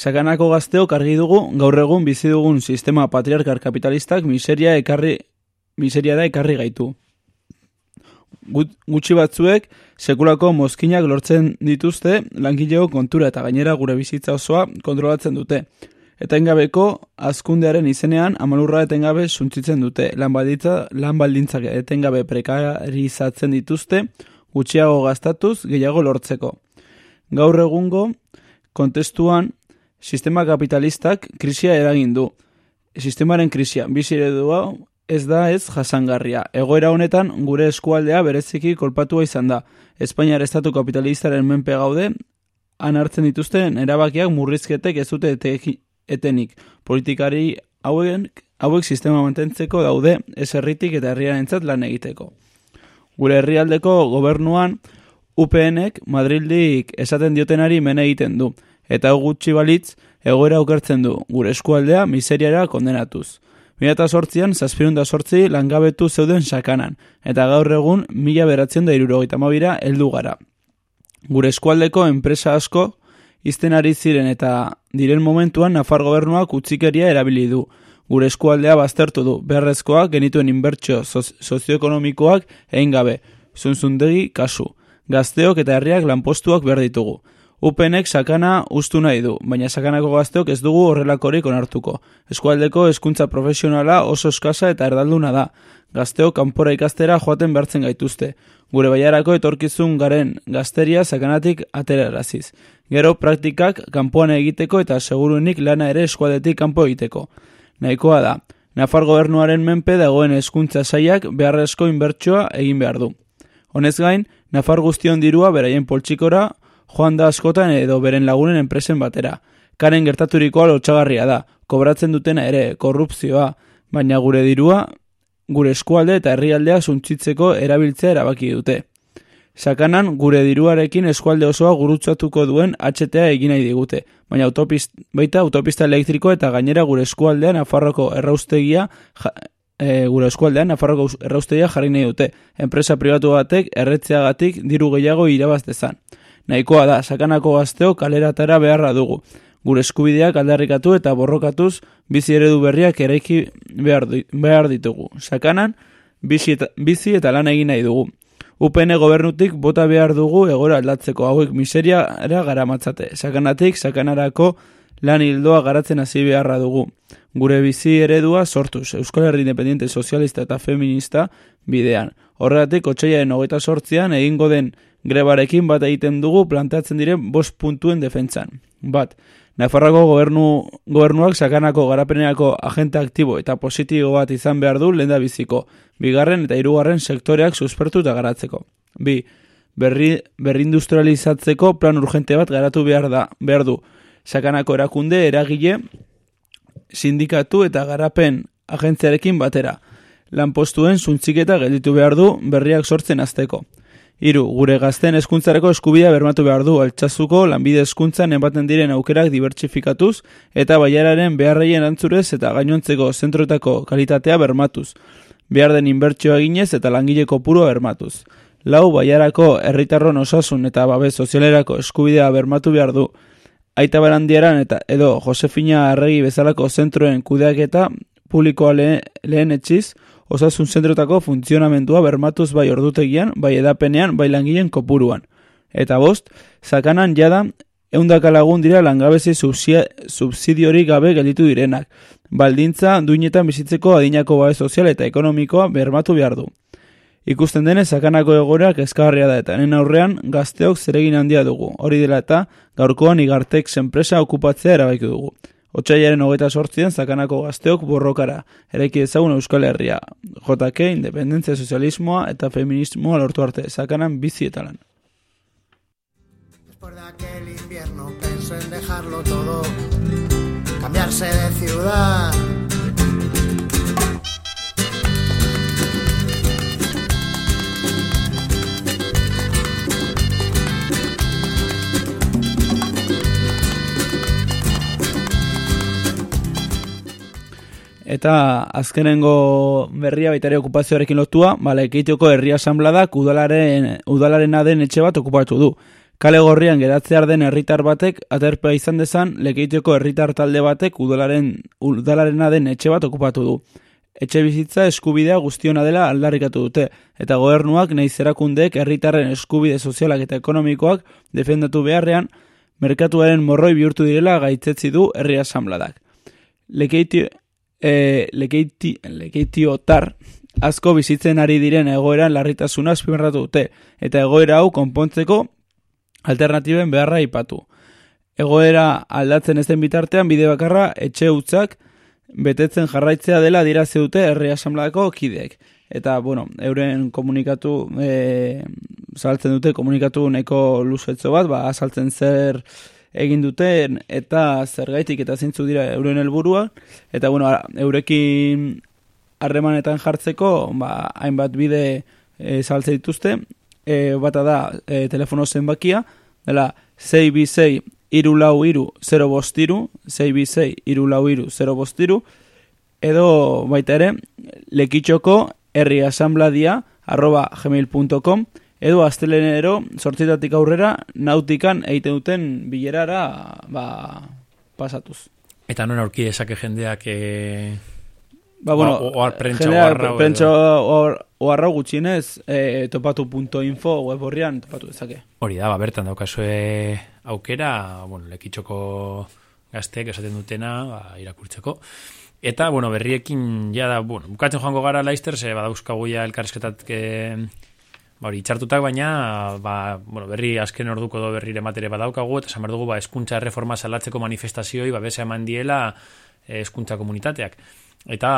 Sakanako gazteok argi dugu, gaur egun bizi dugun sistema patriarkar kapitalistak miseria ekarri miseria da ekarri gaitu gutxi batzuek sekulako mozkinak lortzen dituzte langileo kontura eta gainera gure bizitza osoa kontrolatzen dute. Eta engabeko azkundearen izenean amalurra etengabe suntzitzen dute. Lan, balditza, lan baldintzak etengabe prekarizatzen dituzte gutxiago gaztatuz gehiago lortzeko. Gaur egungo kontestuan sistema kapitalistak krisia eragin du. Sistemaren krisia, bizi eredua ez da ez jasangarria. Egoera honetan gure eskualdea bereziki kolpatua izan da. Espainiar estatu kapitalistaren menpe gaude, han hartzen dituzten erabakiak murrizketek ez dute etenik. Politikari hauen, hauek sistema mantentzeko daude ez herritik eta herriarentzat lan egiteko. Gure herrialdeko gobernuan UPNek Madrildik esaten diotenari men egiten du. Eta gutxi balitz, egoera okertzen du, gure eskualdea miseriara kondenatuz. Mila eta sortzian, zazpirun da sortzi langabetu zeuden sakanan, eta gaur egun mila beratzen da irurogeita mabira heldu gara. Gure eskualdeko enpresa asko izten ari ziren eta diren momentuan Nafar gobernuak utzikeria erabili du. Gure eskualdea baztertu du, beharrezkoak genituen inbertsio sozioekonomikoak egin gabe, zunzundegi kasu. Gazteok eta herriak lanpostuak behar ditugu. Upenek sakana ustu nahi du, baina sakanako gazteok ez dugu horrelakorik onartuko. Eskualdeko hezkuntza profesionala oso eskasa eta erdalduna da. Gazteok kanpora ikastera joaten behartzen gaituzte. Gure baiarako etorkizun garen gazteria sakanatik ateraraziz. Gero praktikak kanpoan egiteko eta seguruenik lana ere eskualdetik kanpo egiteko. Nahikoa da. Nafar gobernuaren menpe dagoen hezkuntza saiak beharrezko inbertsioa egin behar du. Honez gain, Nafar guztion dirua beraien poltsikora joan da askotan edo beren lagunen enpresen batera. Karen gertaturikoa lotxagarria da, kobratzen dutena ere, korrupzioa, baina gure dirua, gure eskualde eta herrialdea suntzitzeko erabiltzea erabaki dute. Sakanan, gure diruarekin eskualde osoa gurutzatuko duen HTA egin nahi digute, baina autopist, baita autopista elektriko eta gainera gure eskualdean afarroko erraustegia ja, e, gure eskualdean afarroko erraustegia jarri nahi dute, enpresa pribatu batek erretzeagatik diru gehiago irabaz dezan. Nahikoa da, sakanako gazteo kaleratara beharra dugu. Gure eskubideak aldarrikatu eta borrokatuz bizi eredu berriak eraiki behar, behar ditugu. Sakanan, bizi eta, bizi eta lan egin nahi dugu. UPN gobernutik bota behar dugu egora aldatzeko hauek miseria era garamatzate. Sakanatik, sakanarako lan hildoa garatzen hasi beharra dugu. Gure bizi eredua sortuz, Euskal Herri Independiente Sozialista eta Feminista bidean. Horregatik, otxaiaren hogeita sortzian egingo den grebarekin bat egiten dugu planteatzen diren bost puntuen defentsan. Bat, Nafarrako gobernu, gobernuak sakanako garapenerako agente aktibo eta positibo bat izan behar du lenda biziko, bigarren eta hirugarren sektoreak suspertu eta garatzeko. Bi, berri, berrindustrializatzeko plan urgente bat garatu behar da, behar du, sakanako erakunde eragile sindikatu eta garapen agentziarekin batera. Lanpostuen zuntziketa gelditu behar du berriak sortzen azteko. Hiru, gure gazten hezkuntzarako eskubidea bermatu behar du altxazuko lanbide hezkuntzan ematen diren aukerak dibertsifikatuz eta baiararen beharreien antzurez eta gainontzeko zentroetako kalitatea bermatuz. Behar den inbertsioa ginez eta langile kopurua bermatuz. Lau, baiarako herritarron osasun eta babes sozialerako eskubidea bermatu behar du. Aita barandiaran eta edo Josefina Arregi bezalako zentroen kudeaketa publikoa lehen, lehen etxiz, osasun zentrotako funtzionamentua bermatuz bai ordutegian, bai edapenean, bai langileen kopuruan. Eta bost, sakanan jada, eundaka lagun dira langabezi subsidiorik gabe gelditu direnak. Baldintza, duinetan bizitzeko adinako bae sozial eta ekonomikoa bermatu behar du. Ikusten denez, sakanako egoreak eskagarria da eta nena aurrean gazteok zeregin handia dugu. Hori dela eta gaurkoan igartek enpresa okupatzea erabaiku dugu. Otsaiaren hogeita sortzien zakanako gazteok borrokara, eraiki ezagun Euskal Herria, JK, independentzia sozialismoa eta feminismoa lortu arte, zakanan bizi eta lan. Después de aquel invierno pensó en dejarlo todo, cambiarse de ciudad. Eta azkenengo berria baitare okupazioarekin lotua, ba, lekeitioko herri asambladak udalaren, udalaren aden etxe bat okupatu du. Kale gorrian geratzear den herritar batek, aterpa izan dezan, lekeitioko herritar talde batek udalaren, udalaren aden etxe bat okupatu du. Etxe bizitza eskubidea guztiona dela aldarrikatu dute, eta gobernuak nahi zerakundeek herritarren eskubide sozialak eta ekonomikoak defendatu beharrean, merkatuaren morroi bihurtu direla gaitzetzi du herri asambladak. Lekeitio, e, lekeiti, lekeitiotar asko bizitzen ari diren egoeran larritasuna azpimarratu dute, eta egoera hau konpontzeko alternatiben beharra ipatu. Egoera aldatzen ez den bitartean bide bakarra etxe utzak betetzen jarraitzea dela dira dute herri asamladako kideek. Eta, bueno, euren komunikatu, e, saltzen dute komunikatu nahiko luzetzo bat, ba, saltzen zer egin duten eta zergaitik eta zintzu dira euren helburua. Eta bueno, eurekin harremanetan jartzeko, ba, hainbat bide e, saltze dituzte, e, bata da e, telefono zenbakia, dela 6 iru lau iru 0 bostiru, 6 iru lau iru 0 bostiru, edo baita ere, lekitxoko herri asambladia arroba gmail.com edo astelenero sortzitatik aurrera nautikan egiten duten bilerara ba, pasatuz. Eta non aurki esake jendeak e, Ba, bueno, O- oar prentsa general, oharra, o- prentsa oar- oharra gutxienez, e, topatu.info web horrian topatu dezake. Hori da, ba, bertan daukazue aukera, bueno, lekitxoko gazteek esaten dutena, ba, irakurtzeko. Eta, bueno, berriekin, ja da, bueno, bukatzen joango gara laizter, ze badauzkagu ja elkarrizketat ke, ba, hori, itxartutak, baina, ba, bueno, berri azken orduko do berrire matere badaukagu, eta esan behar ba, eskuntza erreforma salatzeko manifestazioi, ba, besa eman diela eh, eskuntza komunitateak. Eta,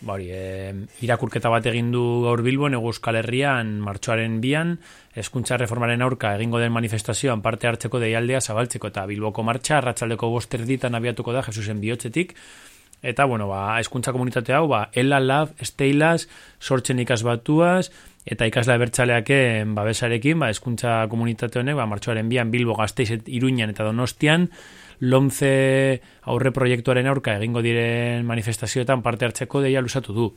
ba, hori, e, irakurketa bat egin du gaur Bilbon, ego Euskal Herrian, martxoaren bian, eskuntza reformaren aurka egingo den manifestazioan parte hartzeko deialdea zabaltzeko, eta Bilboko martxa, arratsaldeko boster ditan abiatuko da Jesusen bihotzetik, Eta, bueno, ba, eskuntza komunitate hau, ba, Ela Lab, Steilas, sortzen ikasbatuaz, eta ikasla bertxaleaken babesarekin, ba, eskuntza komunitate honek, ba, martxoaren bian Bilbo Gasteiz, Iruñan eta Donostian, lomze aurre proiektuaren aurka egingo diren manifestazioetan parte hartzeko deia lusatu du.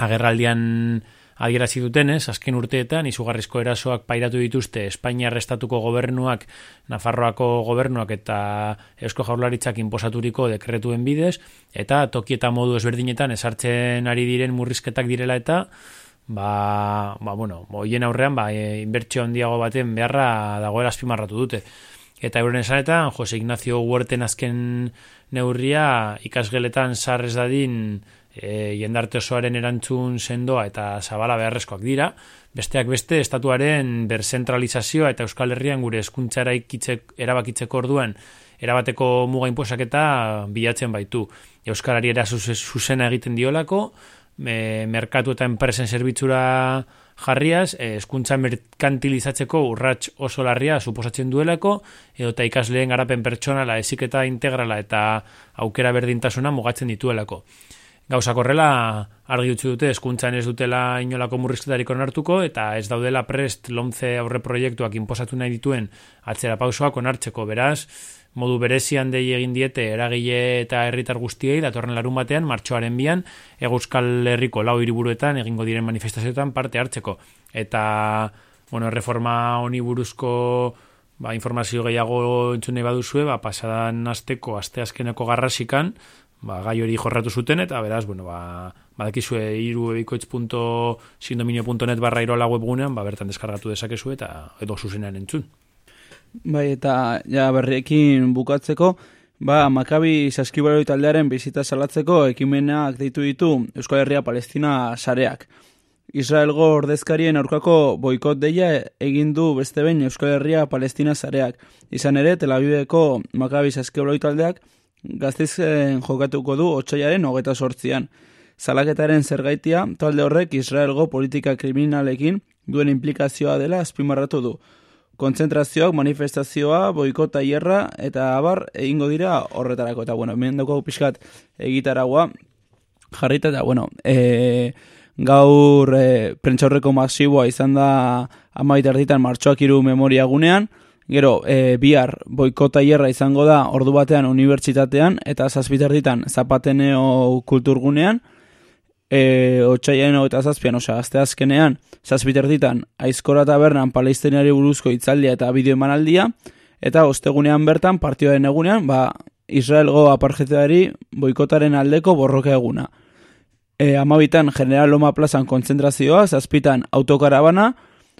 Agerraldian adierazi dutenez, azken urteetan, izugarrizko erasoak pairatu dituzte Espainia estatuko gobernuak, Nafarroako gobernuak eta Eusko Jaurlaritzak inposaturiko dekretuen bidez, eta toki eta modu ezberdinetan esartzen ari diren murrizketak direla eta ba, ba bueno, hoien aurrean ba, e, inbertsio handiago baten beharra dagoela azpimarratu dute. Eta euren esanetan, Jose Ignacio Huerten azken neurria ikasgeletan sarrez dadin e, jendarte osoaren erantzun sendoa eta zabala beharrezkoak dira, besteak beste estatuaren berzentralizazioa eta Euskal Herrian gure eraikitzek- erabakitzeko orduan erabateko muga inposaketa bilatzen baitu. Euskarari era zuze- zuzena egiten diolako, me, merkatu eta enpresen zerbitzura jarriaz, hezkuntza merkantilizatzeko urrats oso larria suposatzen duelako, edo eta ikasleen garapen pertsonala, eziketa integrala eta aukera berdintasuna mugatzen dituelako. Gauzak horrela argi utzi dute hezkuntzan ez dutela inolako murrizketarik onartuko eta ez daudela prest lomze aurre proiektuak inposatu nahi dituen atzera pausoak onartzeko. Beraz modu berezian dei egin diete eragile eta herritar guztiei datorren larun batean martxoaren bian Euskal Herriko lau hiriburuetan egingo diren manifestazioetan parte hartzeko. Eta bueno, reforma honi buruzko ba, informazio gehiago entzun nahi baduzue, ba, pasadan asteko asteazkeneko garrasikan ba, gai hori jorratu zuten, eta beraz, bueno, ba, badakizue iruebikoitz.sindominio.net barra irola webgunean, ba, bertan deskargatu dezakezu eta edo zuzenean entzun. Bai, eta ja berriekin bukatzeko, ba, Makabi Saskibaroi taldearen bizita salatzeko ekimenak deitu ditu Euskal Herria Palestina sareak. Israelgo ordezkarien aurkako boikot deia egin du beste behin Euskal Herria Palestina sareak. Izan ere, Tel Aviveko Makabi Saskibaroi taldeak gazteizen jokatuko du otxaiaren hogeta sortzian. Salaketaren zergaitia talde horrek Israelgo politika kriminalekin duen implikazioa dela azpimarratu du kontzentrazioak, manifestazioa, boikota hierra, eta abar, egingo dira horretarako. Eta, bueno, hemen daukagu pixkat egitaragua jarrita, eta, bueno, e, gaur e, prentxaurreko masiboa izan da amabit erditan martxoak iru memoria gunean, gero, e, bihar boikota hierra izango da ordu batean unibertsitatean, eta zazpit erditan zapateneo kulturgunean, e, otxaiaren hogeita zazpian, osea, azte azkenean, zazpiter ditan, aizkora tabernan palestinari buruzko itzaldia eta bideo emanaldia, eta ostegunean bertan, partioaren egunean, ba, Israelgo aparjeteari boikotaren aldeko borroka eguna. E, amabitan, General Loma plazan kontzentrazioa, zazpitan autokarabana,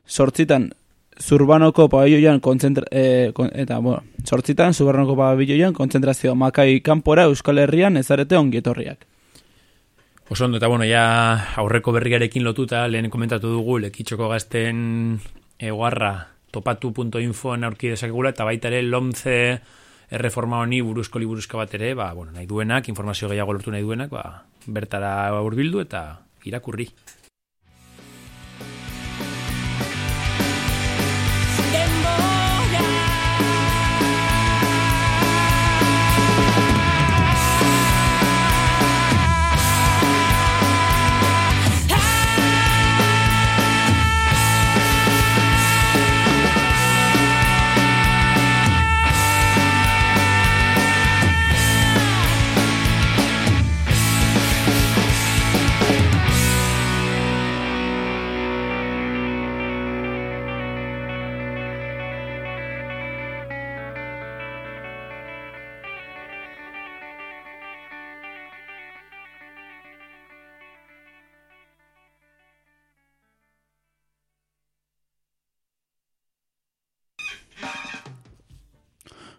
sortzitan Zurbanoko pabilloian kontzentra, e, kon, eta, bueno, sortzitan Zurbanoko pabilloian kontzentrazioa makai kanpora Euskal Herrian ezarete ongietorriak. Oso ondo, eta bueno, ja aurreko berriarekin lotuta, lehen komentatu dugu, lekitxoko gazten eguarra topatu.infoan aurki dezakegula, eta baita ere lomze erreforma honi buruzko liburuzka bat ere, ba, bueno, nahi duenak, informazio gehiago lortu nahi duenak, ba, bertara hurbildu eta irakurri.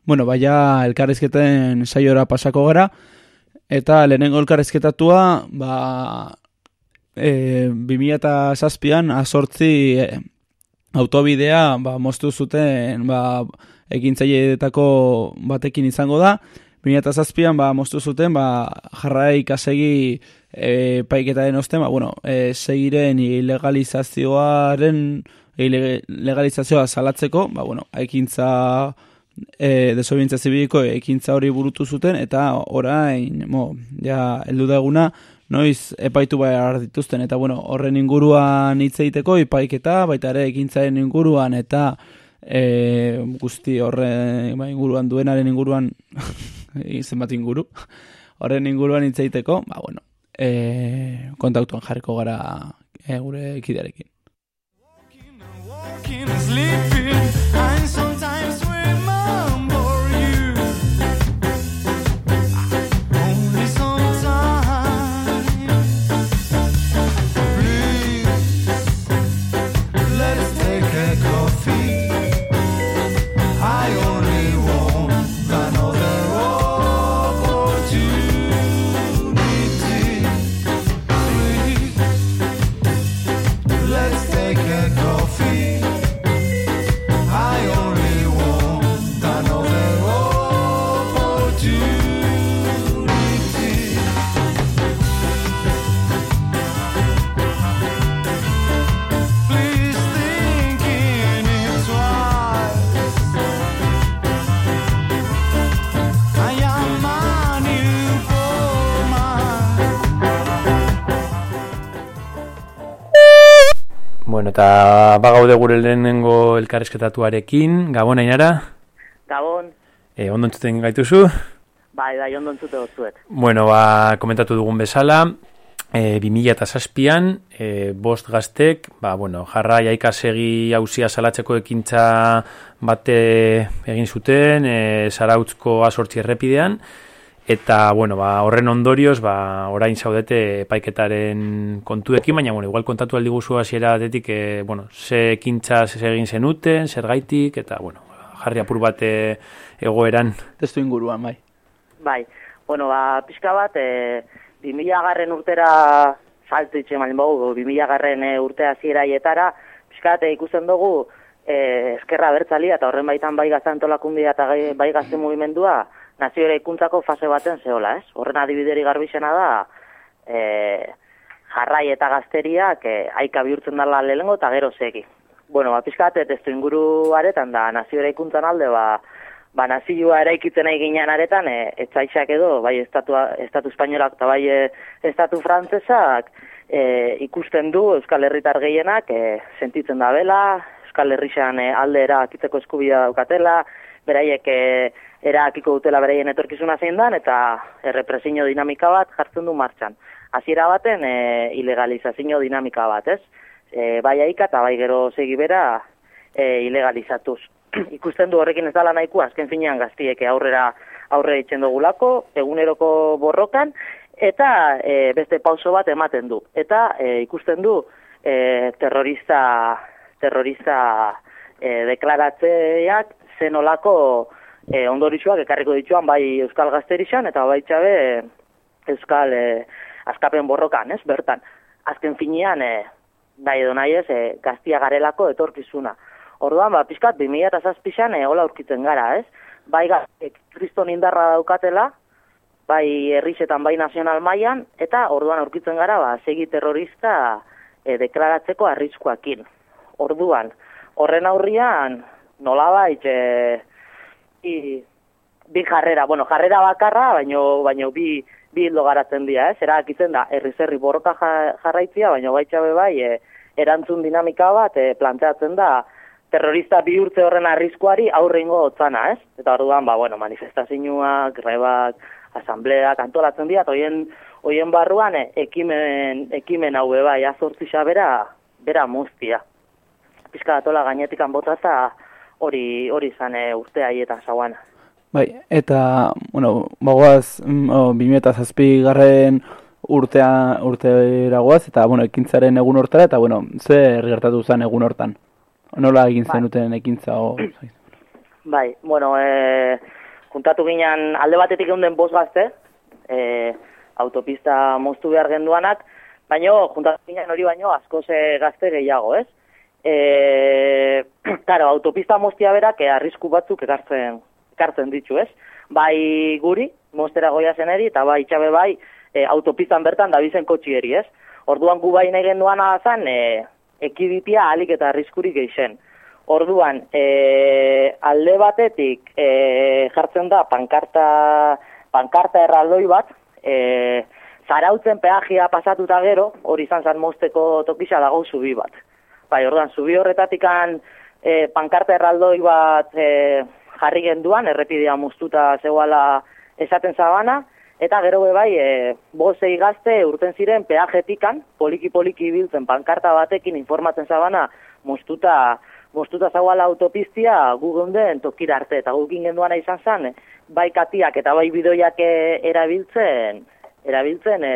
Bueno, baina elkarrizketen saiora pasako gara, eta lehenengo elkarrizketatua, ba, e, 2007an azortzi e, autobidea ba, moztu zuten ba, ekintzaileetako batekin izango da. 2007an ba, moztu zuten ba, jarrai kasegi e, paiketaren osten, ba, bueno, e, segiren ilegalizazioaren ilegalizazioa salatzeko, ba, bueno, ekintza e, desobintza zibiliko ekintza hori burutu zuten, eta orain, mo, ja, heldu da eguna, noiz epaitu behar dituzten, eta bueno, horren inguruan hitz egiteko ipaiketa, baita ere ekintzaren inguruan, eta e, guzti horren ba, inguruan duenaren inguruan, zenbat inguru, horren inguruan hitz egiteko, ba bueno, e, kontaktuan jarriko gara e, gure kidearekin. Let's Bueno, eta bagaude gure lehenengo elkarrezketatuarekin, Gabon ainara, Gabon, e, ondo entzuten gaituzu. bai, bai, ondo entzute gozuet. Bueno, ba, komentatu dugun bezala, e, 2000 eta zazpian, e, bost gaztek, ba, bueno, jarra jaikasegi hausia salatzeko ekintza bate egin zuten, e, zarautzko azortzi errepidean, eta, bueno, ba, horren ondorioz, ba, orain zaudete epaiketaren kontuekin, baina, bueno, igual kontatu aldi guzu hasiera batetik, e, bueno, ze ekintza ze egin zenuten, zer gaitik, eta, bueno, jarri apur bate egoeran. Testu inguruan, bai. Bai, bueno, ba, pixka bat, e, 2000 garren urtera saltu itxe malin bogu, 2000 garren e, urte hasieraietara, pixka bat e, ikusten dugu, e, eskerra bertzalia eta horren baitan bai gaztantolakundia eta bai gazte mugimendua, nazio ere ikuntzako fase baten zehola, ez? Horren adibideri garbixena da, e, jarrai eta gazteriak e, aika bihurtzen dela lehengo eta gero segi. Bueno, ba, pixka bat, testu inguru aretan da, nazio ere ikuntzan alde, ba, ba nazioa eraikitzen nahi ginen aretan, e, etzaixak edo, bai estatua, estatu espainolak eta bai e, estatu frantzesak, e, ikusten du Euskal Herritar gehienak e, sentitzen da bela, Euskal Herrixan e, alde erakitzeko eskubidea daukatela, beraiek e, erakiko dutela beraien etorkizuna zein dan, eta errepresio dinamika bat jartzen du martxan. Hasiera baten e, ilegalizazio dinamika bat, ez? E, bai aika eta bai gero segi bera e, ilegalizatuz. Ikusten du horrekin ez dala nahiko, azken finean gaztiek aurrera aurre itzen dugulako, eguneroko borrokan, eta e, beste pauso bat ematen du. Eta e, ikusten du e, terrorista, terrorista e, deklaratzeak zenolako e, ondoritxuak ekarriko dituan bai Euskal Gazterixan eta bai txabe Euskal e, askapen borrokan, ez, bertan. Azken finean, e, nahi edo nahi ez, e, gaztia garelako etorkizuna. Orduan, ba, pixkat, 2000 eta zazpixan, e, hola aurkitzen gara, ez? Bai gaztek kriston indarra daukatela, bai herrixetan, bai nazional mailan eta orduan aurkitzen gara, ba, segi terrorista e, deklaratzeko arriskuakin. Orduan, horren aurrian, nolabait, e, bi, bi jarrera, bueno, jarrera bakarra, baino, baino bi, bi hildo garatzen dira, ez? Erakitzen da, herri borroka ja- jarraitzia, baino baitxabe bai, e, erantzun dinamika bat e, planteatzen da, terrorista bihurtze horren arriskuari aurrengo otzana, ez? Eta orduan, ba, bueno, manifestazioak, grebak, asambleak antolatzen dira, hoien, hoien barruan e, ekimen, ekimen hau bai, azortzisa bera, bera muztia. Pizka datola gainetikan bota eta hori hori izan e, urte haietan zauana. Bai, eta, bueno, bagoaz, mm, o, 2007 garren urtea, urtera goaz, eta, bueno, ekintzaren egun hortara, eta, bueno, zer gertatu zen egun hortan? Nola egin zenuten ekintza, o, Bai, bueno, e, juntatu ginen alde batetik eunden bost gazte, e, autopista moztu behar genduanak, baino, juntatu ginen hori baino asko ze gazte gehiago, ez? E, claro, autopista moztia berak e, arrisku batzuk ekartzen, ekartzen ditu, ez? Bai guri, mostera goia zeneri, eta bai itxabe bai, e, autopistan bertan dabizen kotxieri, ez? Orduan gu bai nahi genduana zen, e, ekiditia alik eta arriskurik geixen. Orduan, e, alde batetik e, jartzen da pankarta, pankarta erraldoi bat, e, zarautzen peagia pasatuta gero, hori izan zan mozteko tokisa dago zubi bat. Bai, orduan, zubi horretatikan e, pankarta erraldoi bat e, jarri genduan, errepidea muztuta zegoala esaten zabana, eta gero be bai, e, bozei gazte urten ziren peajetikan, poliki-poliki biltzen pankarta batekin informatzen zabana moztuta, moztuta zagoala autopistia gu geunden tokira arte, eta gukin genduana izan zen, bai katiak eta bai bidoiak erabiltzen, erabiltzen e,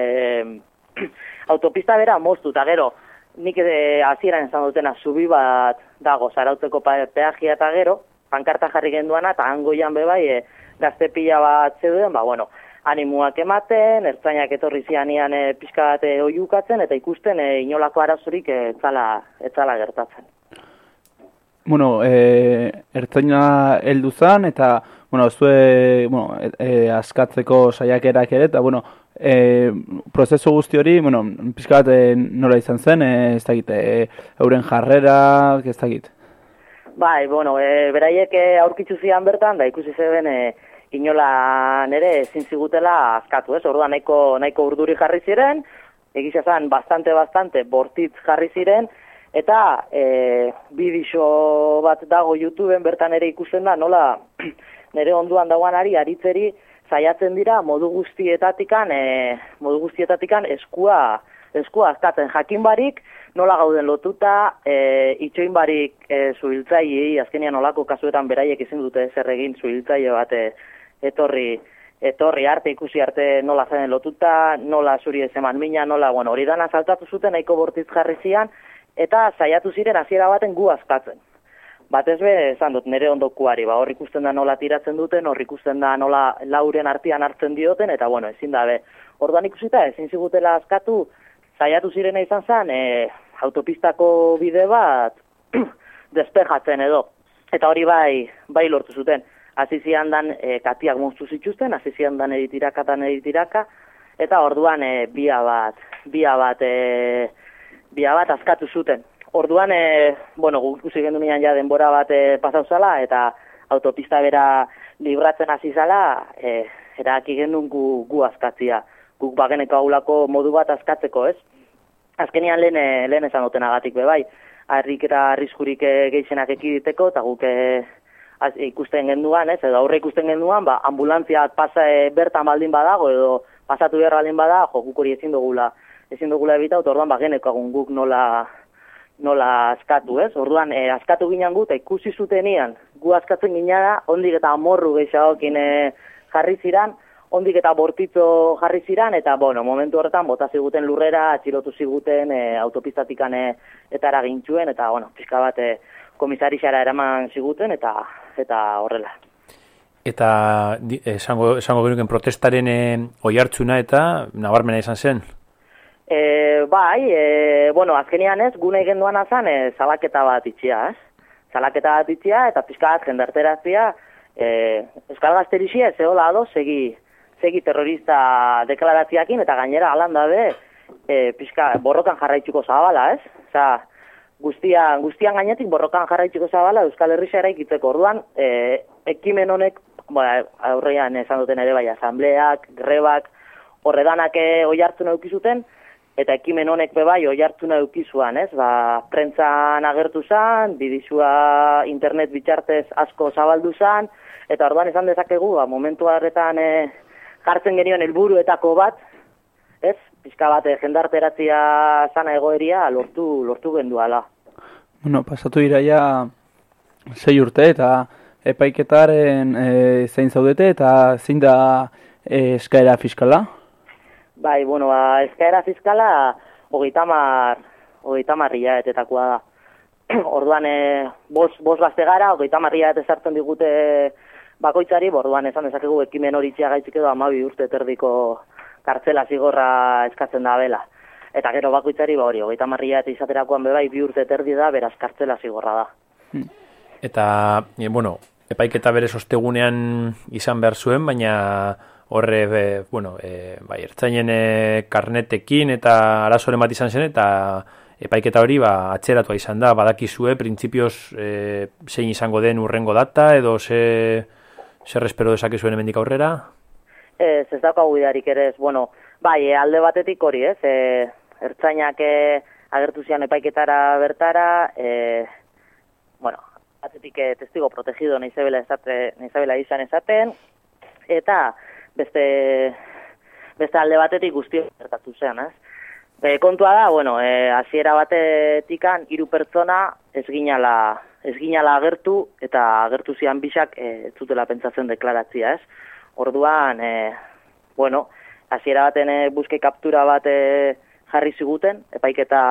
autopista bera moztu, eta gero, nik e, hasieran esan dutena zubi bat dago zarautzeko peagia eta gero, pankarta jarri genduana, eta hangoian be bai, e, gazte pila bat zeuden, ba, bueno, animuak ematen, ertzainak etorri zianian e, pixka bat e, oiukatzen, eta ikusten e, inolako arazorik e, etzala, etzala gertatzen. Bueno, e, ertzaina heldu zan, eta, bueno, zue, bueno, e, e, askatzeko saiakerak ere, eta, bueno, e, prozesu guzti hori, bueno, pixka bat e, nola izan zen, e, ez dakit, e, euren jarrera, ez dakit. Bai, bueno, e, beraiek e, aurkitzu zian bertan, da ikusi zeben e, inola nere ezin zigutela askatu, ez? Orduan nahiko, nahiko urduri jarri ziren, egisa zan bastante, bastante bortitz jarri ziren, eta e, bidixo bat dago YouTubeen bertan ere ikusten da, nola nere onduan dagoanari aritzeri saiatzen dira modu guztietatikan, e, modu guztietatikan eskua, eskua askatzen jakin barik, nola gauden lotuta, e, itxoin barik e, zuhiltzaiei, azkenian olako kasuetan beraiek ezin dute zer egin zuhiltzaile bat e, etorri etorri arte, ikusi arte nola zen lotuta, nola zuri ez eman mina, nola, bueno, hori dana saltatu zuten, nahiko bortitz jarri zian, eta saiatu ziren hasiera baten gu askatzen. Batez be, esan dut, nire ondokuari, ba, hor ikusten da nola tiratzen duten, hor ikusten da nola lauren artean hartzen dioten, eta bueno, ezin dabe. Orduan ikusita, ezin zigutela askatu, saiatu zirena izan zen, e, autopistako bide bat despejatzen edo. Eta hori bai, bai lortu zuten. Hasi zian dan e, katiak moztu zituzten, hasi zian dan editiraka eta editiraka, eta orduan e, bia bat, bia bat, e, bia bat askatu zuten. Orduan, e, bueno, guk ikusi gendu nian ja denbora bat e, pasau zala, eta autopista bera libratzen hasi zala, e, eraki genuen gu, gu askatzia. Guk bageneko aulako modu bat askatzeko, ez? Azkenian lehen, lehen esan dutenagatik be bai. Arrik eta arriskurik gehienak ekiditeko, eta guk e, az, ikusten genduan, ez? Edo aurre ikusten genduan, ba, ambulantzia pasa e, bertan baldin badago, edo pasatu behar baldin bada, jo, guk hori ezin dugula, ezin dugula ebita, orduan bageneko agun guk nola, nola askatu, ez? Orduan, e, askatu ginen gu, eta ikusi zutenian, gu askatzen ginara, ondik eta amorru gehiagokin e, jarri ziran, ondik eta bortitzo jarri ziran, eta, bueno, momentu horretan, bota ziguten lurrera, atxilotu ziguten e, autopistatikan e, eta eragintxuen, eta, bueno, pixka bat, e, komisarixara eraman ziguten, eta eta horrela. Eta esango, esango genuken protestaren e, oihartzuna eta nabarmena izan zen. E, bai, e, bueno, azkenian ez, gune genduan azan, e, salaketa bat itxia, ez? Salaketa bat itxia, eta pixka bat jendarteratzia, e, Euskal Gazterixia ez egola ado, segi, segi terrorista deklaratziakin, eta gainera alan dabe, e, pixka, borrokan jarraitzuko zabala, ez? Osa, guztian, guztian gainetik borrokan jarraitzuko zabala Euskal Herrisa eraikitzeko orduan, e, ekimen honek, ba, aurrean esan duten ere bai, asambleak, grebak, horredanak e, oi hartzen zuten, eta ekimen honek be bai oi hartzuna eukizuan, ez? Ba, prentzan agertu zan, bidizua internet bitxartez asko zabaldu zan, eta orduan esan dezakegu, ba, momentu harretan e, jartzen genion helburuetako bat, ez? Pizka bat e, jendarteratzia zana egoeria lortu, lortu genduala. Bueno, pasatu dira ja sei urte eta epaiketaren e, zein zaudete eta zein da e, eskaera fiskala? Bai, bueno, ba, eskaera fiskala hogeita mar, hogeita marria etetakoa da. orduan e, bos, bos gazte gara, hogeita marria bat ezartzen digute bakoitzari, ba, orduan esan dezakegu ekimen hori gaitzik edo amabi urte terdiko kartzela zigorra eskatzen da bela. Eta gero bakoitzari, ba hori, hogeita marria bat izaterakoan bebai bi urte terdi da, beraz kartzela zigorra da. Eta, e, bueno, epaiketa bere ostegunean izan behar zuen, baina horre, be, bueno, e, bai, ertzainen e, karnetekin eta arazoren bat izan zen, eta epaiketa hori ba, atzeratua izan da, badakizue, printzipioz e, zein izango den urrengo data, edo ze, zer espero dezakezuen hemendik aurrera? Ez, ez daukagu idarik ere, ez, bueno, bai, e, alde batetik hori, ez, e, ertzainak e, agertu zian epaiketara bertara, e, bueno, batetik e, testigo protegido naizabela, esate, naizabela izan esaten, eta beste, beste alde batetik guztio gertatu zen, ez? Be, kontua da, bueno, e, hasiera batetikan hiru pertsona ez ginala, ez ginala agertu eta agertu zian bisak e, ez zutela pentsatzen deklaratzia, ez? Orduan, e, bueno, hasiera baten e, buske kaptura bat e, jarri ziguten, epaiketa,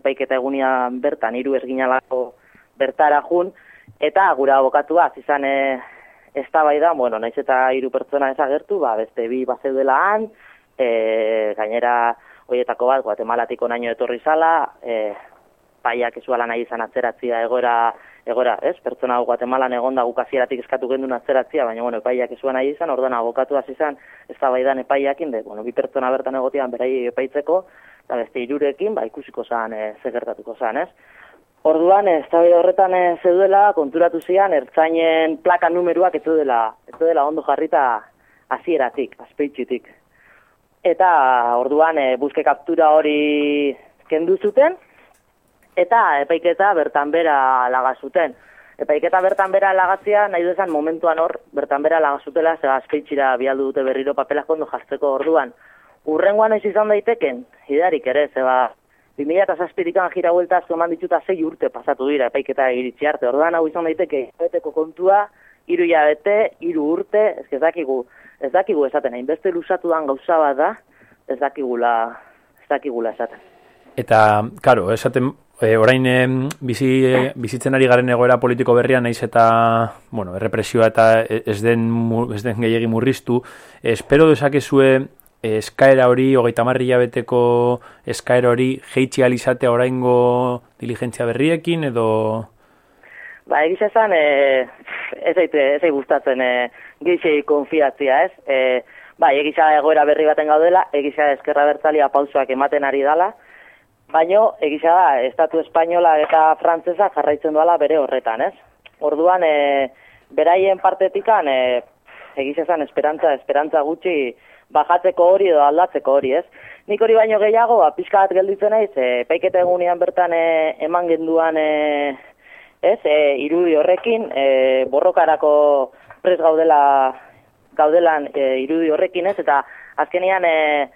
epaiketa egunian bertan hiru ez ginalako bertara jun, eta gura abokatuak izan e, eztabaida, bueno, naiz eta hiru pertsona ez agertu, ba, beste bi bazeudela han, e, gainera hoietako bat, Guatemalatik onaino etorri zala, e, paiak ezuala nahi izan atzeratzia egoera, egoera, ez? Pertsona Guatemalan egonda guk hasieratik eskatu gendun atzeratzia, baina bueno, epaiak ezuan nahi izan, orduan abokatu hasi izan eztabaidan epaiakin, de, bueno, bi pertsona bertan egotian berai epaitzeko, eta beste hirurekin, ba, ikusiko zan, e, ze gertatuko zan, ez? Orduan, ez horretan e, zeudela, konturatu zian, ertzainen plaka numeruak ez zeudela, ez zeudela ondo jarrita hasieratik, azpeitxitik. Eta orduan e, buske kaptura hori kendu zuten, eta epaiketa bertan bera laga zuten. Epaiketa bertan bera lagatzea nahi duzan momentuan hor, bertan bera laga zutela, zega azpeitxira bialdu dute berriro papelak ondo jazteko orduan. Urrengoan ez izan daiteken, idarik ere, zeba 2008an jira huelta asko eman dituta zei urte pasatu dira epaiketa iritsi arte. Orduan hau izan daiteke beteko kontua, hiru bete, hiru urte, ez dakigu, ez dakigu esaten, hainbeste lusatu dan gauza bat da, ez dakigula, ez dakigula esaten. Eta, karo, esaten, e, orain e, bizi, e, bizitzen ari garen egoera politiko berrian naiz eta, bueno, errepresioa eta ez den, ez den gehiagi murriztu, espero dezakezue eskaera hori, hogeita marri beteko eskaera hori, jeitsi alizatea oraingo diligentzia berriekin, edo... Ba, egisa esan, e, ez aite gustatzen e, geixei konfiatzia, ez? E, ba, egisa egoera berri baten gaudela, egisa eskerra bertzalia pausoak ematen ari dala, baino egisa da, Estatu Espainola eta Frantzesa jarraitzen duala bere horretan, ez? Orduan, e, beraien partetikan, e, egisa esan, esperantza, esperantza gutxi bajatzeko hori edo aldatzeko hori, ez? Nik hori baino gehiago, ba, pixka bat gelditzen naiz, e, paiketa egunean bertan e, eman genduan, e, ez, e, irudi horrekin, e, borrokarako pres gaudela, gaudelan e, irudi horrekin, ez, eta azkenean, e,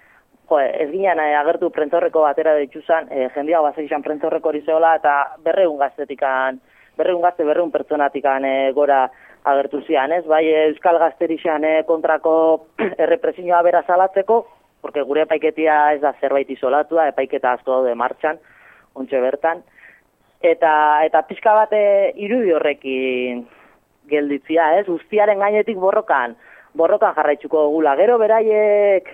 jo, ez ginen e, agertu prentzorreko atera dituzan, e, jendia bazek izan prentzorreko hori zehola, eta berreun gaztetikan, berreun gazte, berreun pertsonatikan e, gora agertu zian, ez? Bai, Euskal Gazterixan e, kontrako errepresioa bera salatzeko, porque gure epaiketia ez da zerbait isolatua, epaiketa asko daude martxan, ontxe bertan, eta eta pixka bat e, irudi horrekin gelditzia, ez? Guztiaren gainetik borrokan, borrokan jarraitzuko dugula. Gero beraiek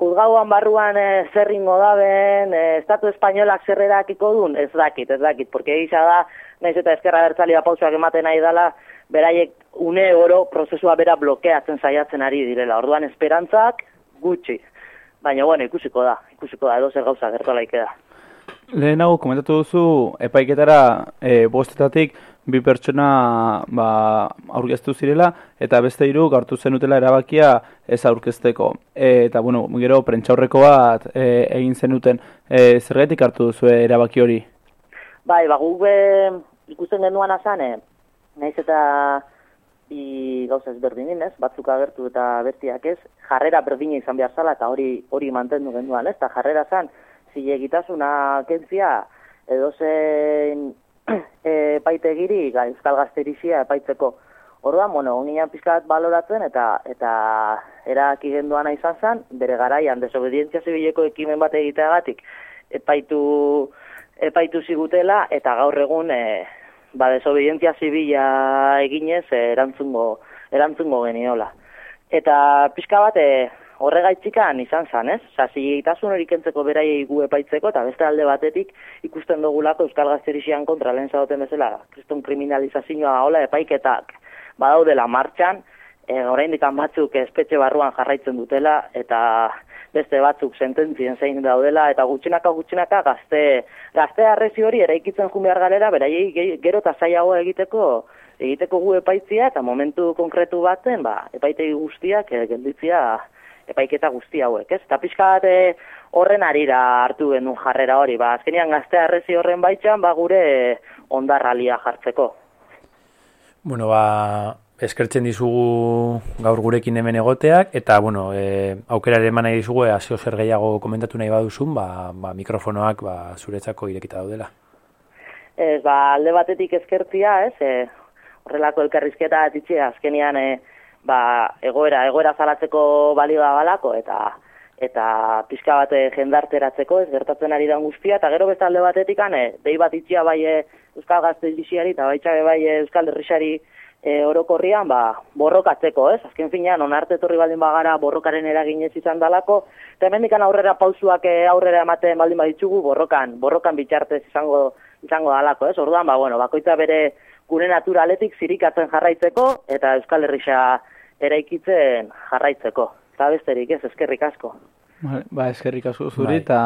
juzgauan barruan e, zer ingo daben, e, Estatu Espainolak zerrerakiko duen, ez dakit, ez dakit, porque egisa da, naiz eta eskerra bertzalia pausoak ematen nahi dela, beraiek une oro prozesua bera blokeatzen saiatzen ari direla. Orduan esperantzak gutxi. Baina, bueno, ikusiko da, ikusiko da, edo zer gauza gertalaike da. Lehenago komentatu duzu epaiketara e, bostetatik bi pertsona ba, aurkeztu zirela eta beste hiru hartu zenutela erabakia ez aurkezteko. E, eta bueno, gero prentxaurreko bat e, egin zenuten e, zergatik hartu duzu erabaki hori? Bai, ba, guk be, ikusten genduan azan, eh? naiz eta bi gauza ezberdinin, ez? Batzuk agertu eta bertiak ez, jarrera berdina izan behar zala eta hori hori mantendu genduan, ez? Eta jarrera zan, zilegitasuna kentzia edo zein epaitegiri ga, Euskal Gazterixia epaitzeko. Orduan, bueno, onginan pizkat baloratzen eta eta eraki genduana izan zen, bere garaian desobedientzia zibileko ekimen bat egiteagatik epaitu epaitu zigutela eta gaur egun e, ba desobedientzia zibila eginez e, erantzungo erantzungo geniola. Eta pixka bat e, horregaitzikan izan zan, ez? Osa, zileitasun hori kentzeko beraiei gu epaitzeko, eta beste alde batetik ikusten dugulako Euskal Gazterixian kontra lehen zaudeten bezala, kriston kriminalizazioa hola epaiketak badaudela martxan, e, oraindik batzuk espetxe barruan jarraitzen dutela, eta beste batzuk sententzien zein daudela, eta gutxinaka gutxinaka gazte, gazte arrezi hori eraikitzen jun behar galera, beraiei ge- gero eta zailago egiteko egiteko gu epaitzia, eta momentu konkretu baten, ba, epaitegi guztiak e, gelditzia epaiketa guzti hauek, ez? Eta pixka bat eh, horren arira hartu genuen jarrera hori, ba, azkenean gazte arrezi horren baitxan, ba, gure eh, ondarralia jartzeko. Bueno, ba, eskertzen dizugu gaur gurekin hemen egoteak, eta, bueno, e, aukera ere eman nahi dizugu, e, zeo zer gehiago komentatu nahi baduzun, ba, ba, mikrofonoak ba, zuretzako irekita daudela. Ez, ba, alde batetik eskertzia, ez, e, horrelako elkarrizketa atitxea, azkenean, e, ba, egoera, egoera zalatzeko balioa balako, eta eta pixka bat eh, jendarteratzeko, ez gertatzen ari da guztia, eta gero beste alde batetik, e, dei bat itxia bai eh, Euskal Gazte Lixiari, eta baitxabe bai Euskal Herrixari e, orokorrian, ba, borrokatzeko, ez? Azken finean, onarte etorri baldin bagara borrokaren eraginez izan dalako, eta hemendikan aurrera pausuak eh, aurrera ematen baldin baditzugu borrokan, borrokan bitxartez izango izango dalako, ez? Orduan, ba, bueno, bakoitza bere gure naturaletik zirikatzen jarraitzeko, eta Euskal Herrixa eraikitzen jarraitzeko. Eta besterik ez, eskerrik asko. Vale, ba, eskerrik asko zuri Bai. eta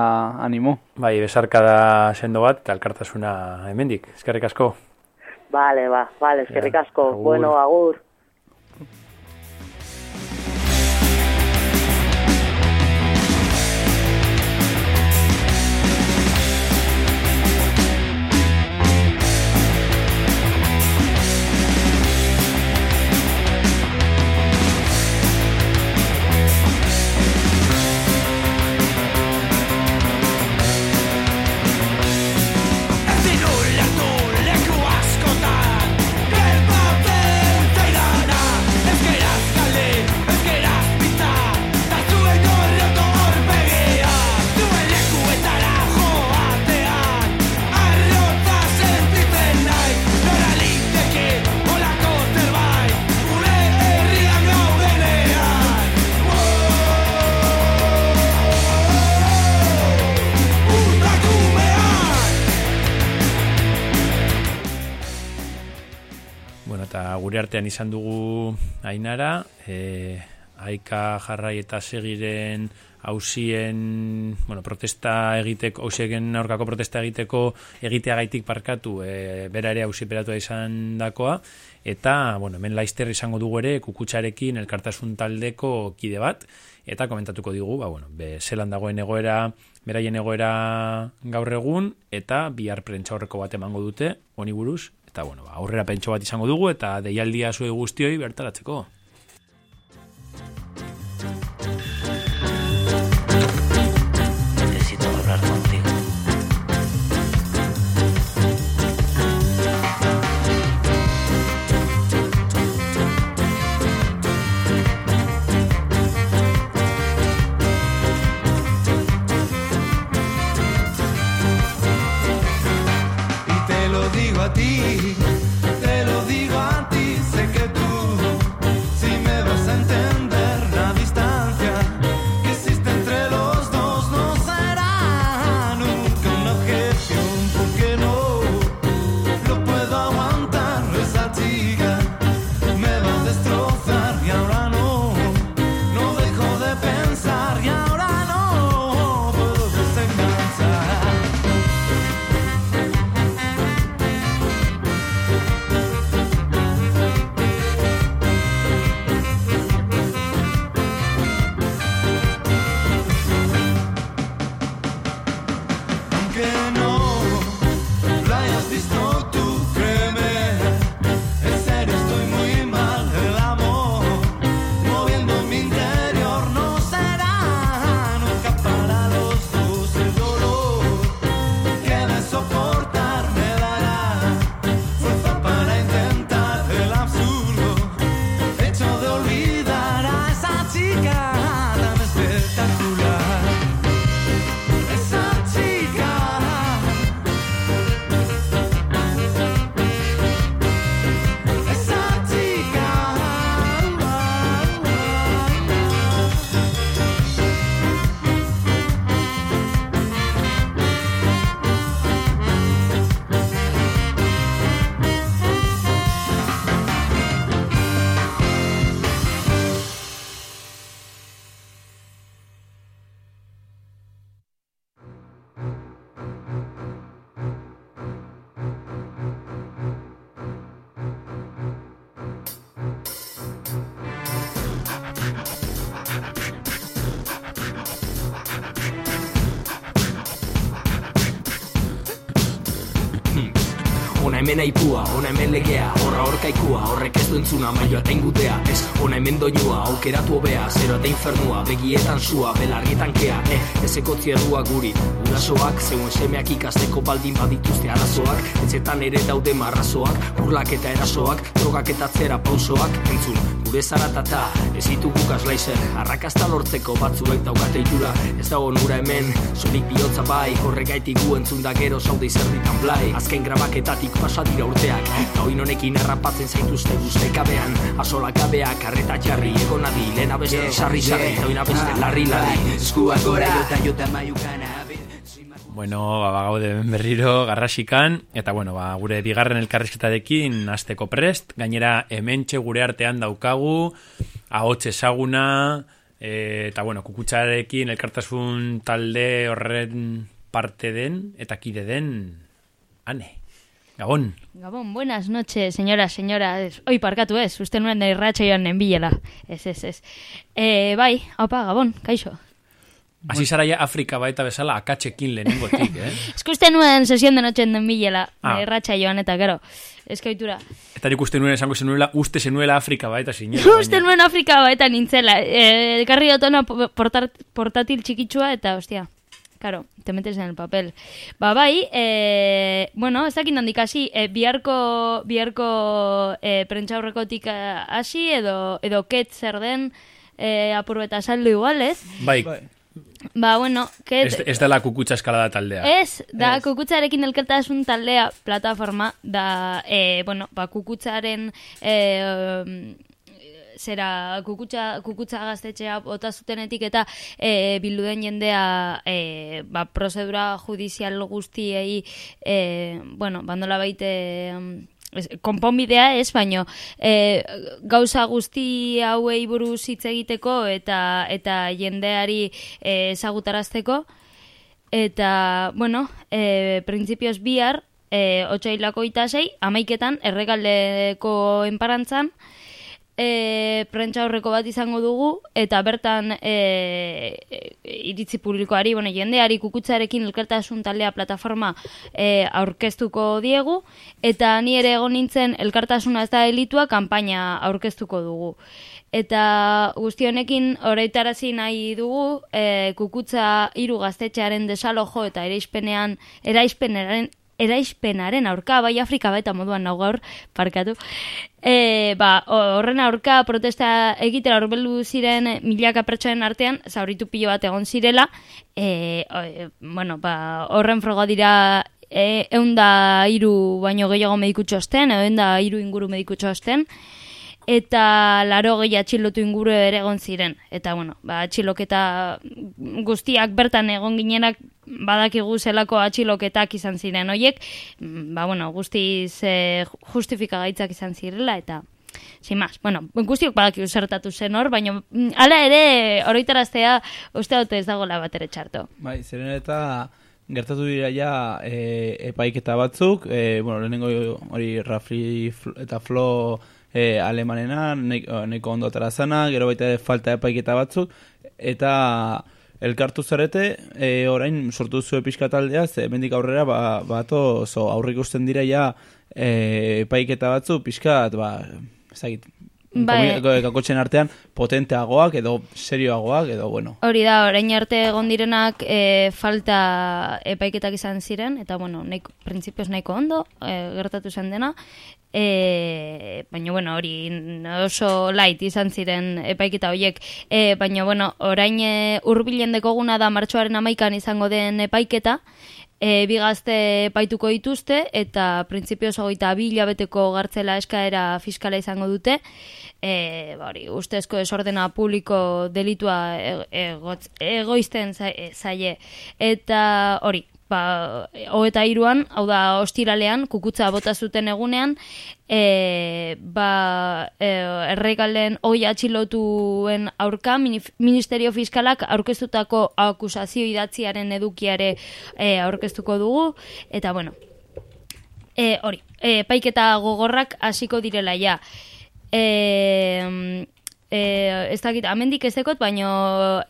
animo. Bai, besarkada sendo bat, eta elkartasuna hemendik. Eskerrik asko. Vale, ba, vale, eskerrik asko. agur. Bueno, agur. Gure artean izan dugu ainara, e, aika jarrai eta segiren hausien, bueno, protesta egiteko, hausiegen aurkako protesta egiteko egiteagaitik parkatu, e, bera ere hausi peratua izan dakoa, eta, bueno, hemen laizter izango dugu ere kukutxarekin elkartasun taldeko kide bat, eta komentatuko digu, ba, bueno, be, zelan dagoen egoera, beraien egoera gaur egun, eta bihar prentxaurreko bat emango dute, honi buruz, eta bueno, ba, aurrera pentso bat izango dugu, eta deialdia zuei guztioi bertaratzeko. Aipua, ona hemen legea Horra horkaikua, horrek ez du entzuna Maio eta ingutea, ez, ona hemen doinua Aukeratu hobea, zero eta infernua Begietan sua, belarrietan kea Eh, ez ekotzi errua guri Urasoak, zeuen semeak ikasteko baldin badituzte arazoak Etxetan ere daude marrazoak Burlak eta erasoak, drogak eta zera pausoak Entzun, gure zaratata, ez ditugu gaslaizer Arrakasta lortzeko batzuek daukate itura Ez dago nura hemen, sonik bihotza bai. Horregaitik gu entzun da gero saude izerditan blai. Azken grabaketatik pasa dira urteak. Eta oin honekin errapatzen zaituzte guzte kabean. Asola kabeak, arreta jarri, egon adi Lehen abeste sarri sarri, eta oin abeste larri larri. Eskuak gora, jota jota maiukana Bueno, ba, ba, gaude berriro garrasikan, eta bueno, ba, gure bigarren elkarrizketarekin hasteko prest, gainera hementxe gure artean daukagu, ahots ezaguna, e, eta bueno, kukutxarekin elkartasun talde horren parte den, eta kide den, ane, Gabon. Gabon, buenas noches, señora, señora. Oi, parkatu ez, uste nuen da irratxa joan nenbilela. Ez, ez, ez. E, bai, haupa, Gabon, kaixo. Hasi zara ja Afrika baita bezala akatxekin lehenengotik, eh? Ez que uste nuen sesión de noche nenbilela, Ah. ah. irratxa joan eta gero. Eskaitura. Eta nik uste nuen esango zenuela, uste zenuela Afrika baita zinela. Uste nuen Afrika baita nintzela. E, karri otona portar, portatil txikitsua eta, ostia, Claro, te metes en el papel. Ba, bai, e, bueno, ez dakit nondik hasi, e, biharko, biharko e, prentxaurrekotik eh, hasi, edo, edo ket zer den e, apur eta saldu igual, ez? Bai, Ba, bueno, ket... ez, ez dela kukutxa eskalada taldea. Ez, da kukutzarekin elkartasun taldea plataforma, da, e, bueno, ba, kukutzaren e, zera kukutza, kukutza gaztetxea bota zutenetik eta e, bildu den jendea e, ba, prozedura judizial guztiei e, bueno, bandola baite ez, konponbidea ez, baino e, gauza guzti hauei buruz hitz egiteko eta eta jendeari e, ezagutarazteko. Eta, bueno, e, printzipioz bihar e, otxailako itasei, amaiketan, erregaldeko enparantzan, e, prentsa horreko bat izango dugu, eta bertan e, e, iritzi publikoari, bueno, jendeari kukutzarekin elkartasun taldea plataforma e, aurkeztuko diegu, eta ni ere egon nintzen elkartasuna ez da elitua kanpaina aurkeztuko dugu. Eta guzti honekin oraitarazi nahi dugu e, kukutza hiru gaztetxearen desalojo eta eraispenean eraispenaren eraispenaren aurka, bai Afrika baita moduan nau gaur, parkatu. E, ba, horren aurka protesta egitera horbeldu ziren milaka pertsonen artean, zauritu pilo bat egon zirela, e, o, bueno, ba, horren froga dira e, eunda iru baino gehiago medikutxo osten, eunda iru inguru medikutxo osten, eta laro gehi atxilotu inguru ere egon ziren. Eta, bueno, ba, atxiloketa guztiak bertan egon ginenak badakigu zelako atxiloketak izan ziren hoiek, ba, bueno, guztiz eh, justifikagaitzak izan zirela, eta sin más, bueno, guztiok badakigu zertatu zen hor, baina mm, hala ere oroitaraztea uste dute ez dagoela bat ere txarto. Bai, zeren eta gertatu dira ja e, epaiketa batzuk, e, bueno, lehenengo hori Rafli Fl- eta Flo e, alemanena, neko, ondo atera zana, gero baita falta epaiketa batzuk, eta elkartu zarete, e, orain sortu zuen pixka taldea, ze mendik aurrera ba, bato oso aurrik usten dira ja e, epaiketa batzu, pixkat, ba, ezagit, Bai. kakotxen artean potenteagoak edo serioagoak edo bueno. Hori da, orain arte egon direnak e, falta epaiketak izan ziren, eta bueno, nahiko, printzipioz nahiko ondo, e, gertatu zen dena, e, baina bueno, hori oso light izan ziren epaiketa horiek, e, baina bueno, orain e, urbilen dekoguna da martxoaren amaikan izango den epaiketa, E, bi gazte epaituko dituzte eta printzipioz hogeita bi hilabeteko gartzela eskaera fiskala izango dute. E, ba hori, ustezko desordena publiko delitua e- egoizten za- zaie. Eta hori, ba, hogeta iruan, hau da ostiralean, kukutza bota zuten egunean, e, ba, e, erregalden hoi atxilotuen aurka, Ministerio Fiskalak aurkeztutako akusazio idatziaren edukiare e, aurkeztuko dugu, eta bueno, e, hori, e, paiketa gogorrak hasiko direla ja. E, e, ez dakit, amendik ez dekot, baino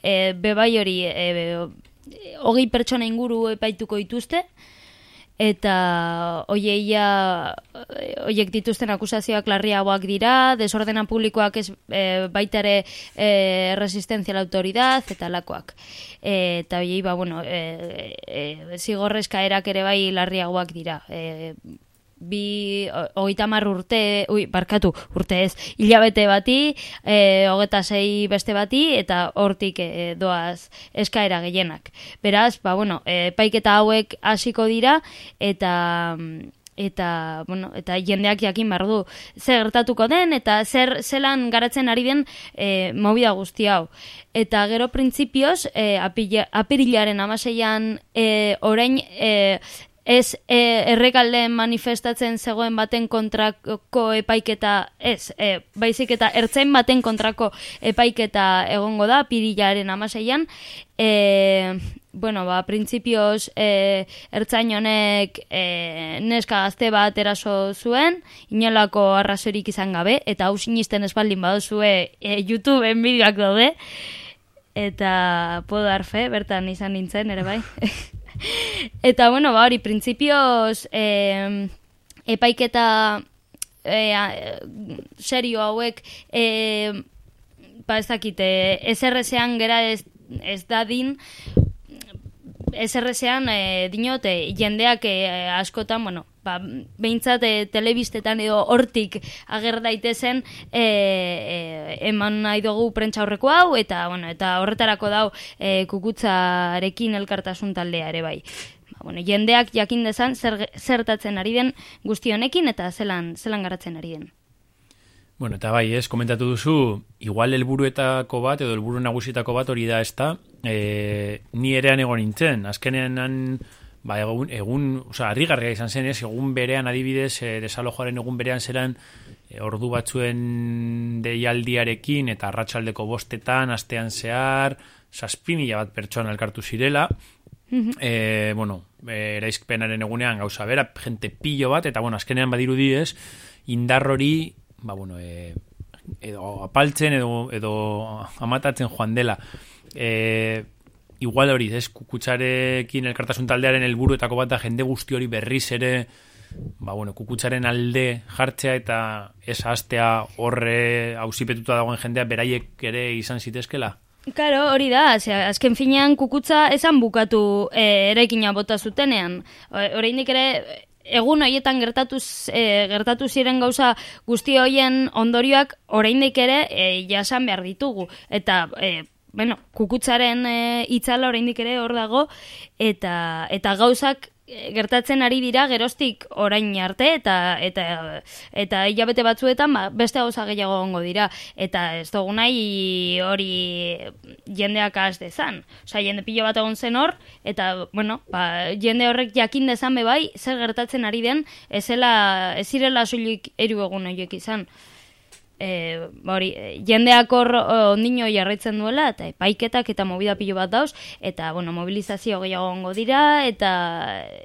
e, bebai hori e, hogei pertsona inguru epaituko dituzte, eta hoieia hoiek dituzten akusazioak larriagoak dira, desordena publikoak ez e, baita ere e, resistencia la autoridad eta lakoak. E, eta hoiei ba bueno, e, e, zigorrezka erak ere bai larriagoak dira. E, bi ho- hogeita urte, ui, barkatu, urte ez, hilabete bati, e, hogeta sei beste bati, eta hortik e, doaz eskaera gehienak. Beraz, ba, bueno, e, paiketa hauek hasiko dira, eta eta bueno, eta jendeak jakin behar du zer gertatuko den eta zer zelan garatzen ari den e, movida guzti hau. Eta gero printzipioz, e, apirilaren amaseian e, orain e, ez e, errekalden manifestatzen zegoen baten kontrako epaiketa, ez, e, baizik eta ertzen baten kontrako epaiketa egongo da, pirilaren amaseian, e, bueno, ba, printzipioz e, ertzain honek e, neska gazte bat eraso zuen, inolako arrazorik izan gabe, eta hau sinisten espaldin badozue e, YouTubeen bideoak daude, eta puedo dar fe, bertan izan nintzen, ere bai. eta bueno, ba hori, printzipioz eh, epaiketa eh, a- serio hauek eh, ba ez dakite, SRS-ean gera ez, ez dadin SRS-ean e, dinote jendeak e, askotan, bueno, ba, behintzat e, telebistetan edo hortik ager daitezen e, e, eman nahi dugu prentsa horreko hau eta, bueno, eta horretarako dau e, kukutzarekin elkartasun taldea ere bai. Ba, bueno, jendeak jakin dezan zer, zertatzen ari den guzti honekin eta zelan, zelan garatzen ari den. Bueno, eta bai, ez, komentatu duzu, igual helburuetako bat, edo helburu nagusietako bat hori da ez da, e, ni erean egon nintzen, azkenean, ba, egun, egun oza, harrigarria izan zen ez, egun berean adibidez, e, desalojoaren egun berean zelan, e, ordu batzuen deialdiarekin, eta arratsaldeko bostetan, astean zehar, saspimila bat pertsona elkartu zirela, e, bueno, e, eraizpenaren egunean gauza bera, jente pillo bat, eta bueno, azkenean badirudi ez, indar hori, ba bueno, e, edo apaltzen edo, edo amatatzen joan dela. E, igual hori, ez, kukutsarekin elkartasun taldearen helburuetako bat da jende guzti hori berriz ere ba, bueno, kukutsaren alde jartzea eta ez hastea horre auzipetuta dagoen jendea beraiek ere izan zitezkela. Claro, hori da, ze, azken finean kukutza esan bukatu e, eraikina bota zutenean. Oraindik ere egun hoietan gertatu e, gertatu ziren gauza guzti hoien ondorioak oraindik ere e, jasan behar ditugu eta e, bueno, kukutzaren e, oraindik ere hor dago eta eta gauzak e, gertatzen ari dira geroztik orain arte eta eta eta hilabete batzuetan ba, beste gauza gehiago egongo dira eta ez dugu nahi hori jendeak has dezan. Osea, jende pilo bat egon zen hor eta bueno, ba, jende horrek jakin dezan be bai zer gertatzen ari den ezela ez zirela soilik hiru egun horiek izan. E, hori, e, jendeak hor ondino jarraitzen duela eta epaiketak eta movida pilo bat dauz eta bueno, mobilizazio gehiago egongo dira eta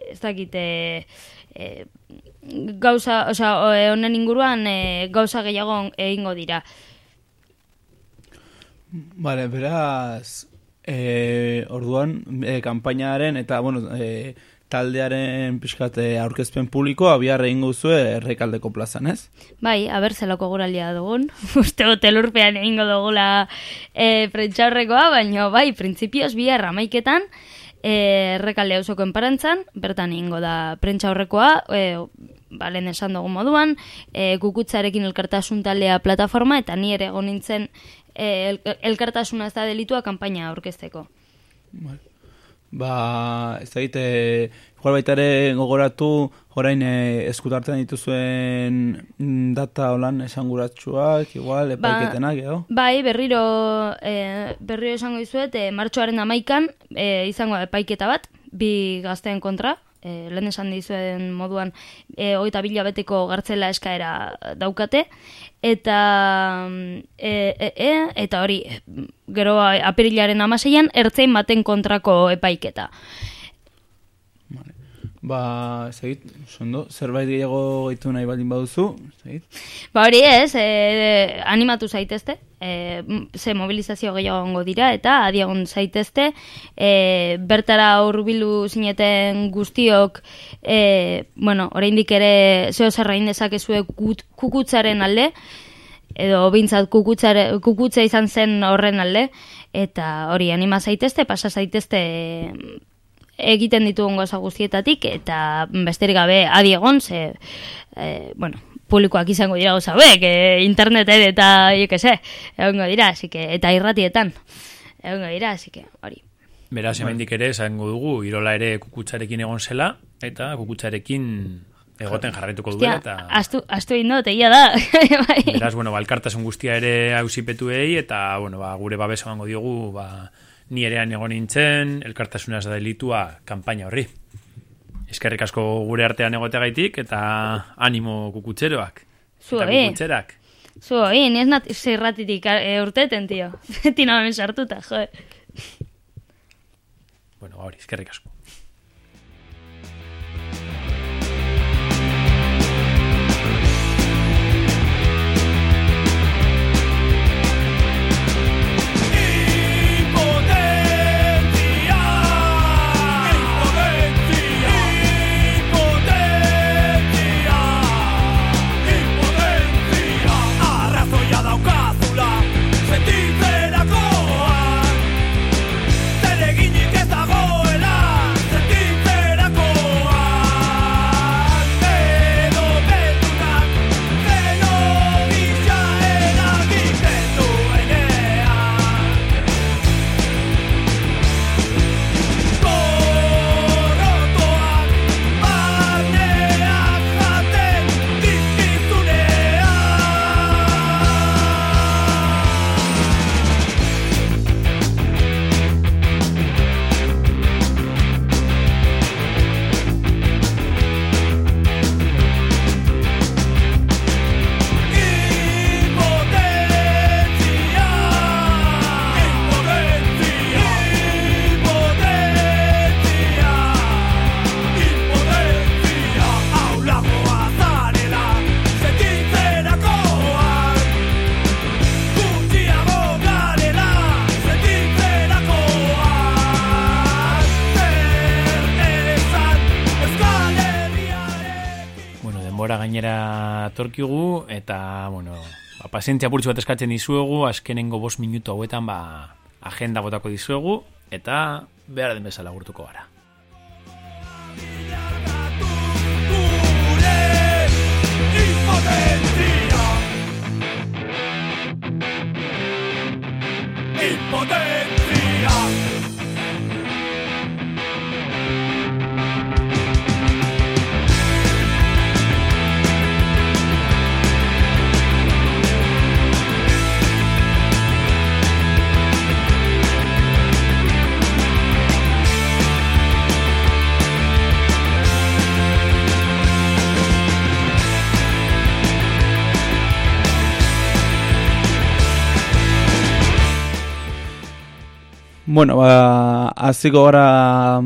ez dakite e, gauza, osea, o- e, honen inguruan e, gauza gehiago egingo dira. Vale, beraz, e, orduan, e, kanpainaren eta, bueno, e, taldearen pixkate aurkezpen publikoa bihar egingo zue errekaldeko plazan, ez? Bai, aber zelako guralia dugun. Uste hotel urpean egingo dugula e, prentxaurrekoa, baina bai, printzipioz bihar amaiketan, e, errekalde hausoko enparantzan, bertan egingo da prentxaurrekoa, e, ba, lehen esan dugu moduan, e, kukutzarekin elkartasun taldea plataforma, eta ni ere egon nintzen e, el, elkartasuna ez da delitua kanpaina aurkezteko. Ba, ez da egite, igual baita ere gogoratu, orain e, eskutartzen dituzuen mm, data holan esanguratsuak, igual, epaiketenak, edo? Bai, berriro, e, berriro esango dizuet, e, martxoaren amaikan e, izango epaiketa bat, bi gazteen kontra, e, lehen esan dizuen moduan, e, oita bila beteko gartzela eskaera daukate, eta e, e, e, eta hori, gero apirilaren amaseian, ertzein baten kontrako epaiketa. Ba, zegit, sondo, zerbait gehiago gaitu nahi baldin baduzu, zegit. Ba hori ez, e, animatu zaitezte, e, ze mobilizazio gehiago gongo dira, eta adiagon zaitezte, e, bertara hurbildu zineten guztiok, e, bueno, oraindik ere zeo zerrain dezakezue kukutzaren alde, edo bintzat kukutza izan zen horren alde, eta hori anima zaitezte, pasa zaitezte egiten ditugun gauza guztietatik eta besterik gabe adi egon ze e, bueno, publikoak izango dira gauza hauek, e, interneten eta jo que se, egongo dira, así que eta irratietan. Egongo dira, así que hori. Beraz, hemendik ere, esango dugu, Irola ere kukutzarekin egon zela, eta kukutzarekin egoten jarraituko duela, eta... astu, astu indot, egia da. Bai. Beraz, bueno, balkartasun guztia ere hausipetuei, eta, bueno, ba, gure babesa emango diogu, ba, ni erean egon nintzen, elkartasunaz da delitua kanpaina horri. Eskerrik asko gure artean egoteagaitik, eta animo kukutzeroak. Zuei. Eta kukutzerak. Zu, hi, ni ez nat zirratitik e, urteten, tio. Tina hemen sartuta, jo. Bueno, hori, eskerrik asko. Gainera torkigu, eta, bueno, ba, pazientzia purtsu bat eskatzen dizuegu, azkenengo bost minutu hauetan, ba, agenda botako dizuegu, eta behar den bezala gurtuko gara. Impotencia Bueno, ba, aziko gara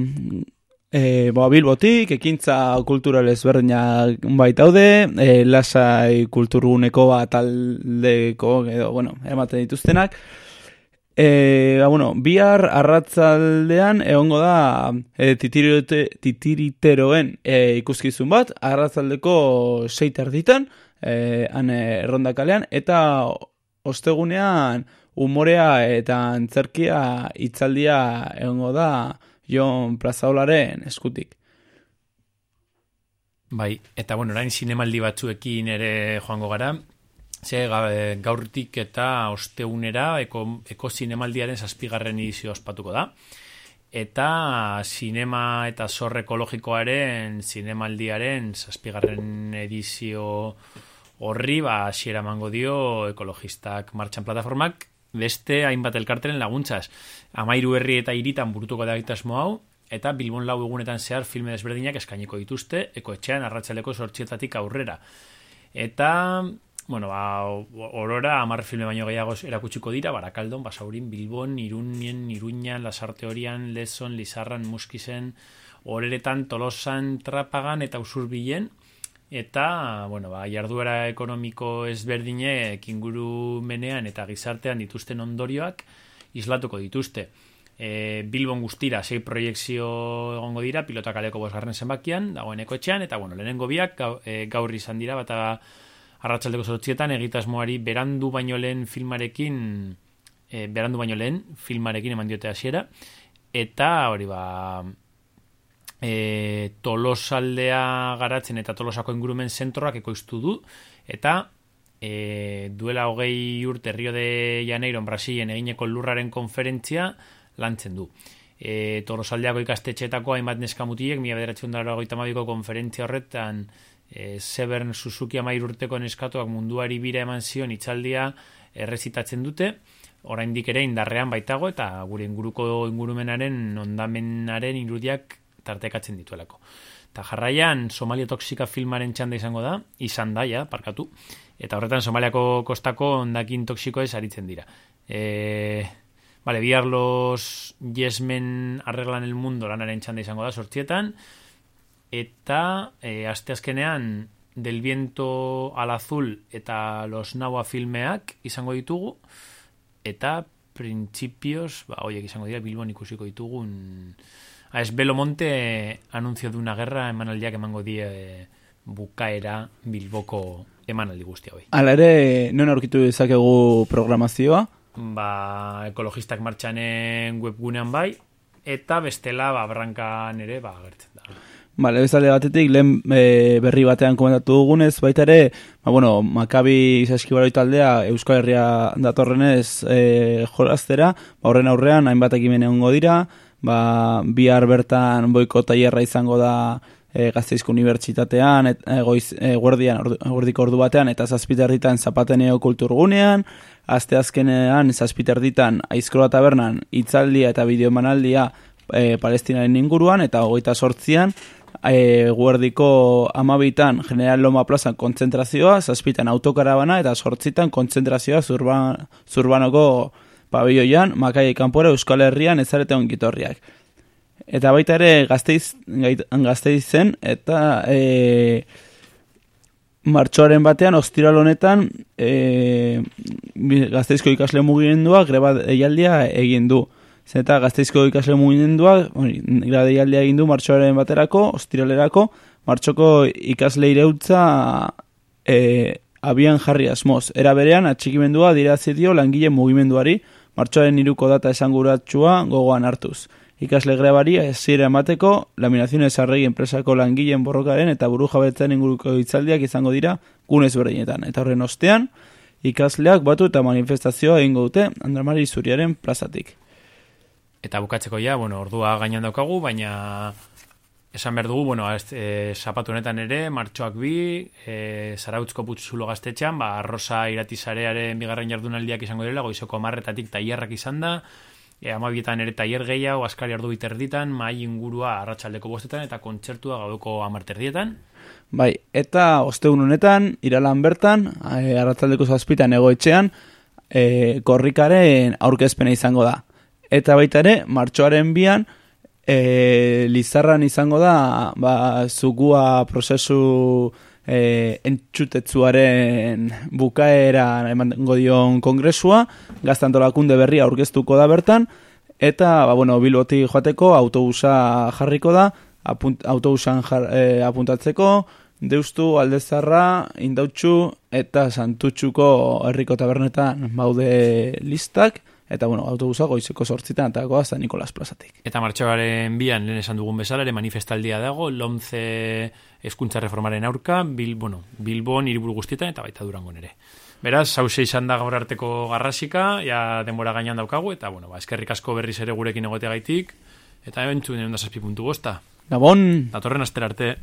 e, ba, Bilbotik, ekintza kultural ezberdinak baitaude, e, lasai kulturguneko bat taldeko, edo, bueno, ematen dituztenak. E, ba, bueno, bihar arratzaldean egongo da e, titirite, titiriteroen e, ikuskizun bat, arratzaldeko seit erditan, e, han e, erronda kalean, eta ostegunean umorea eta antzerkia hitzaldia egongo da Jon Plazaolaren eskutik. Bai, eta bueno, orain zinemaldi batzuekin ere joango gara. Ze ga- gaurtik eta osteunera eko, eko zinemaldiaren zazpigarren edizio ospatuko da. Eta sinema eta zor ekologikoaren zinemaldiaren zazpigarren edizio horri ba hasiera emango dio ekologistak martxan plataformak beste hainbat elkarteren laguntzaz. Amairu herri eta hiritan burutuko da egitasmo hau, eta Bilbon lau egunetan zehar filme desberdinak eskainiko dituzte, ekoetxean arratsaleko sortxietatik aurrera. Eta, bueno, ba, orora amar filme baino gehiago erakutsiko dira, Barakaldon, Basaurin, Bilbon, Irunien, Iruñan, Lasarte Horian, Lezon, Lizarran, Muskisen, horeretan tolosan trapagan eta usurbilen, eta, bueno, ba, jarduera ekonomiko ezberdinek ingurumenean eta gizartean dituzten ondorioak islatuko dituzte. E, Bilbon guztira sei proiektzio egongo dira, pilota kaleko bosgarren zenbakian, dagoeneko etxean, eta bueno, lehenengo biak e, gaur izan dira, bata arratsaldeko sortzietan egitasmoari berandu baino lehen filmarekin e, berandu baino lehen filmarekin eman diote hasiera eta hori ba e, tolosaldea garatzen eta tolosako ingurumen zentroak ekoiztu du eta e, duela hogei urte Rio de Janeiro Brasilen egineko lurraren konferentzia lantzen du. E, tolosaldeako ikastetxetako hainbat neskamutiek, mila bederatzen dara ko konferentzia horretan e, Severn Suzuki amair urteko neskatuak munduari bira eman zion itzaldia errezitatzen dute, oraindik ere indarrean baitago eta gure inguruko ingurumenaren ondamenaren irudiak tartekatzen dituelako. Eta jarraian, Somalia Toxika filmaren txanda izango da, izan da, parkatu. Eta horretan, Somaliako kostako ondakin toxiko ez aritzen dira. E, vale, bihar los yesmen arreglan el mundo lanaren txanda izango da, sortzietan. Eta, e, asteazkenean, del viento al azul eta los naua filmeak izango ditugu. Eta, principios, ba, oiek izango dira, Bilbon ikusiko ditugun... A es Belomonte anuncio de una guerra emanaldiak emango die e, bukaera Bilboko emanaldi guztia hoi. Hala ere, non aurkitu dezakegu programazioa? Ba, ekologistak martxanen webgunean bai, eta bestela, ba, brankan ere, ba, gertzen da. Bale, bezale batetik, lehen e, berri batean komentatu dugunez, baita ere, ba, bueno, Makabi Zaskibaroi taldea Euskal Herria datorrenez e, jolaztera, ba, horren aurrean, hainbat ekimen egongo dira, ba, bihar bertan boiko tailerra izango da e, Gazteizko Unibertsitatean, et, e, goiz, e, guardian, ordu, ordu batean, eta zazpiterditan zapateneo kulturgunean, azte azkenean zazpiterditan aizkola tabernan itzaldia eta bideomanaldia e, palestinaren inguruan, eta hogeita sortzian, e, guardiko amabitan General Loma Plazan kontzentrazioa, zazpitan autokarabana, eta sortzitan kontzentrazioa zurban, zurbanoko pabioian, makai kanpora Euskal Herrian ezarete ongitorriak. Eta baita ere gazteiz, gazteiz zen, eta e, martxoaren batean, ostiral honetan, e, gazteizko ikasle mugimendua greba deialdia egin du. Zeta gazteizko ikasle mugimendua, greba deialdia egin du martxoaren baterako, ostiralerako, martxoko ikasle ireutza e, abian jarri asmoz. Era berean, atxikimendua dira dio langile mugimenduari, martxoaren iruko data esanguratsua gogoan hartuz. Ikasle grebari ezire emateko, laminaziones arregi enpresako langileen borrokaren eta buru jabetzen inguruko itzaldiak izango dira gunez berdinetan. Eta horren ostean, ikasleak batu eta manifestazioa egingo dute Andramari Zuriaren plazatik. Eta bukatzeko ja, bueno, ordua gainan daukagu, baina esan behar dugu, bueno, ez, e, zapatu honetan ere, martxoak bi, e, zarautzko putzulo gaztetxean, ba, arroza iratizarearen bigarren jardunaldiak izango dira, goizoko marretatik taierrak izan da, e, amabietan ere taier gehiago, askari ardu biterditan, mai ingurua arratsaldeko bostetan, eta kontzertua gaudoko amarterdietan. Bai, eta ostegun honetan, iralan bertan, e, arratsaldeko zazpitan egoetxean, e, korrikaren aurkezpena izango da. Eta baita ere, martxoaren bian, e, Lizarran izango da ba, zugua prozesu e, entxutetzuaren bukaera emango dion kongresua, gaztantolakunde berria aurkeztuko da bertan, eta ba, bueno, bilboti joateko autobusa jarriko da, apunt, autobusan jar, e, apuntatzeko, deustu, aldezarra, indautxu eta santutxuko herriko tabernetan baude listak, Eta, bueno, autobusa goizeko sortzitan eta goaz da Nikolas Plazatik. Eta martxoaren bian, lehen esan dugun bezala, ere manifestaldia dago, lomze eskuntza reformaren aurka, bil, bueno, Bilbon iriburu guztietan eta baita durangon ere. Beraz, hause izan da gaur arteko garrasika, ja denbora gainan daukagu, eta, bueno, ba, eskerrik asko berriz ere gurekin egote gaitik, eta ebentu, nire puntu bosta. Gabon! Datorren aster arte.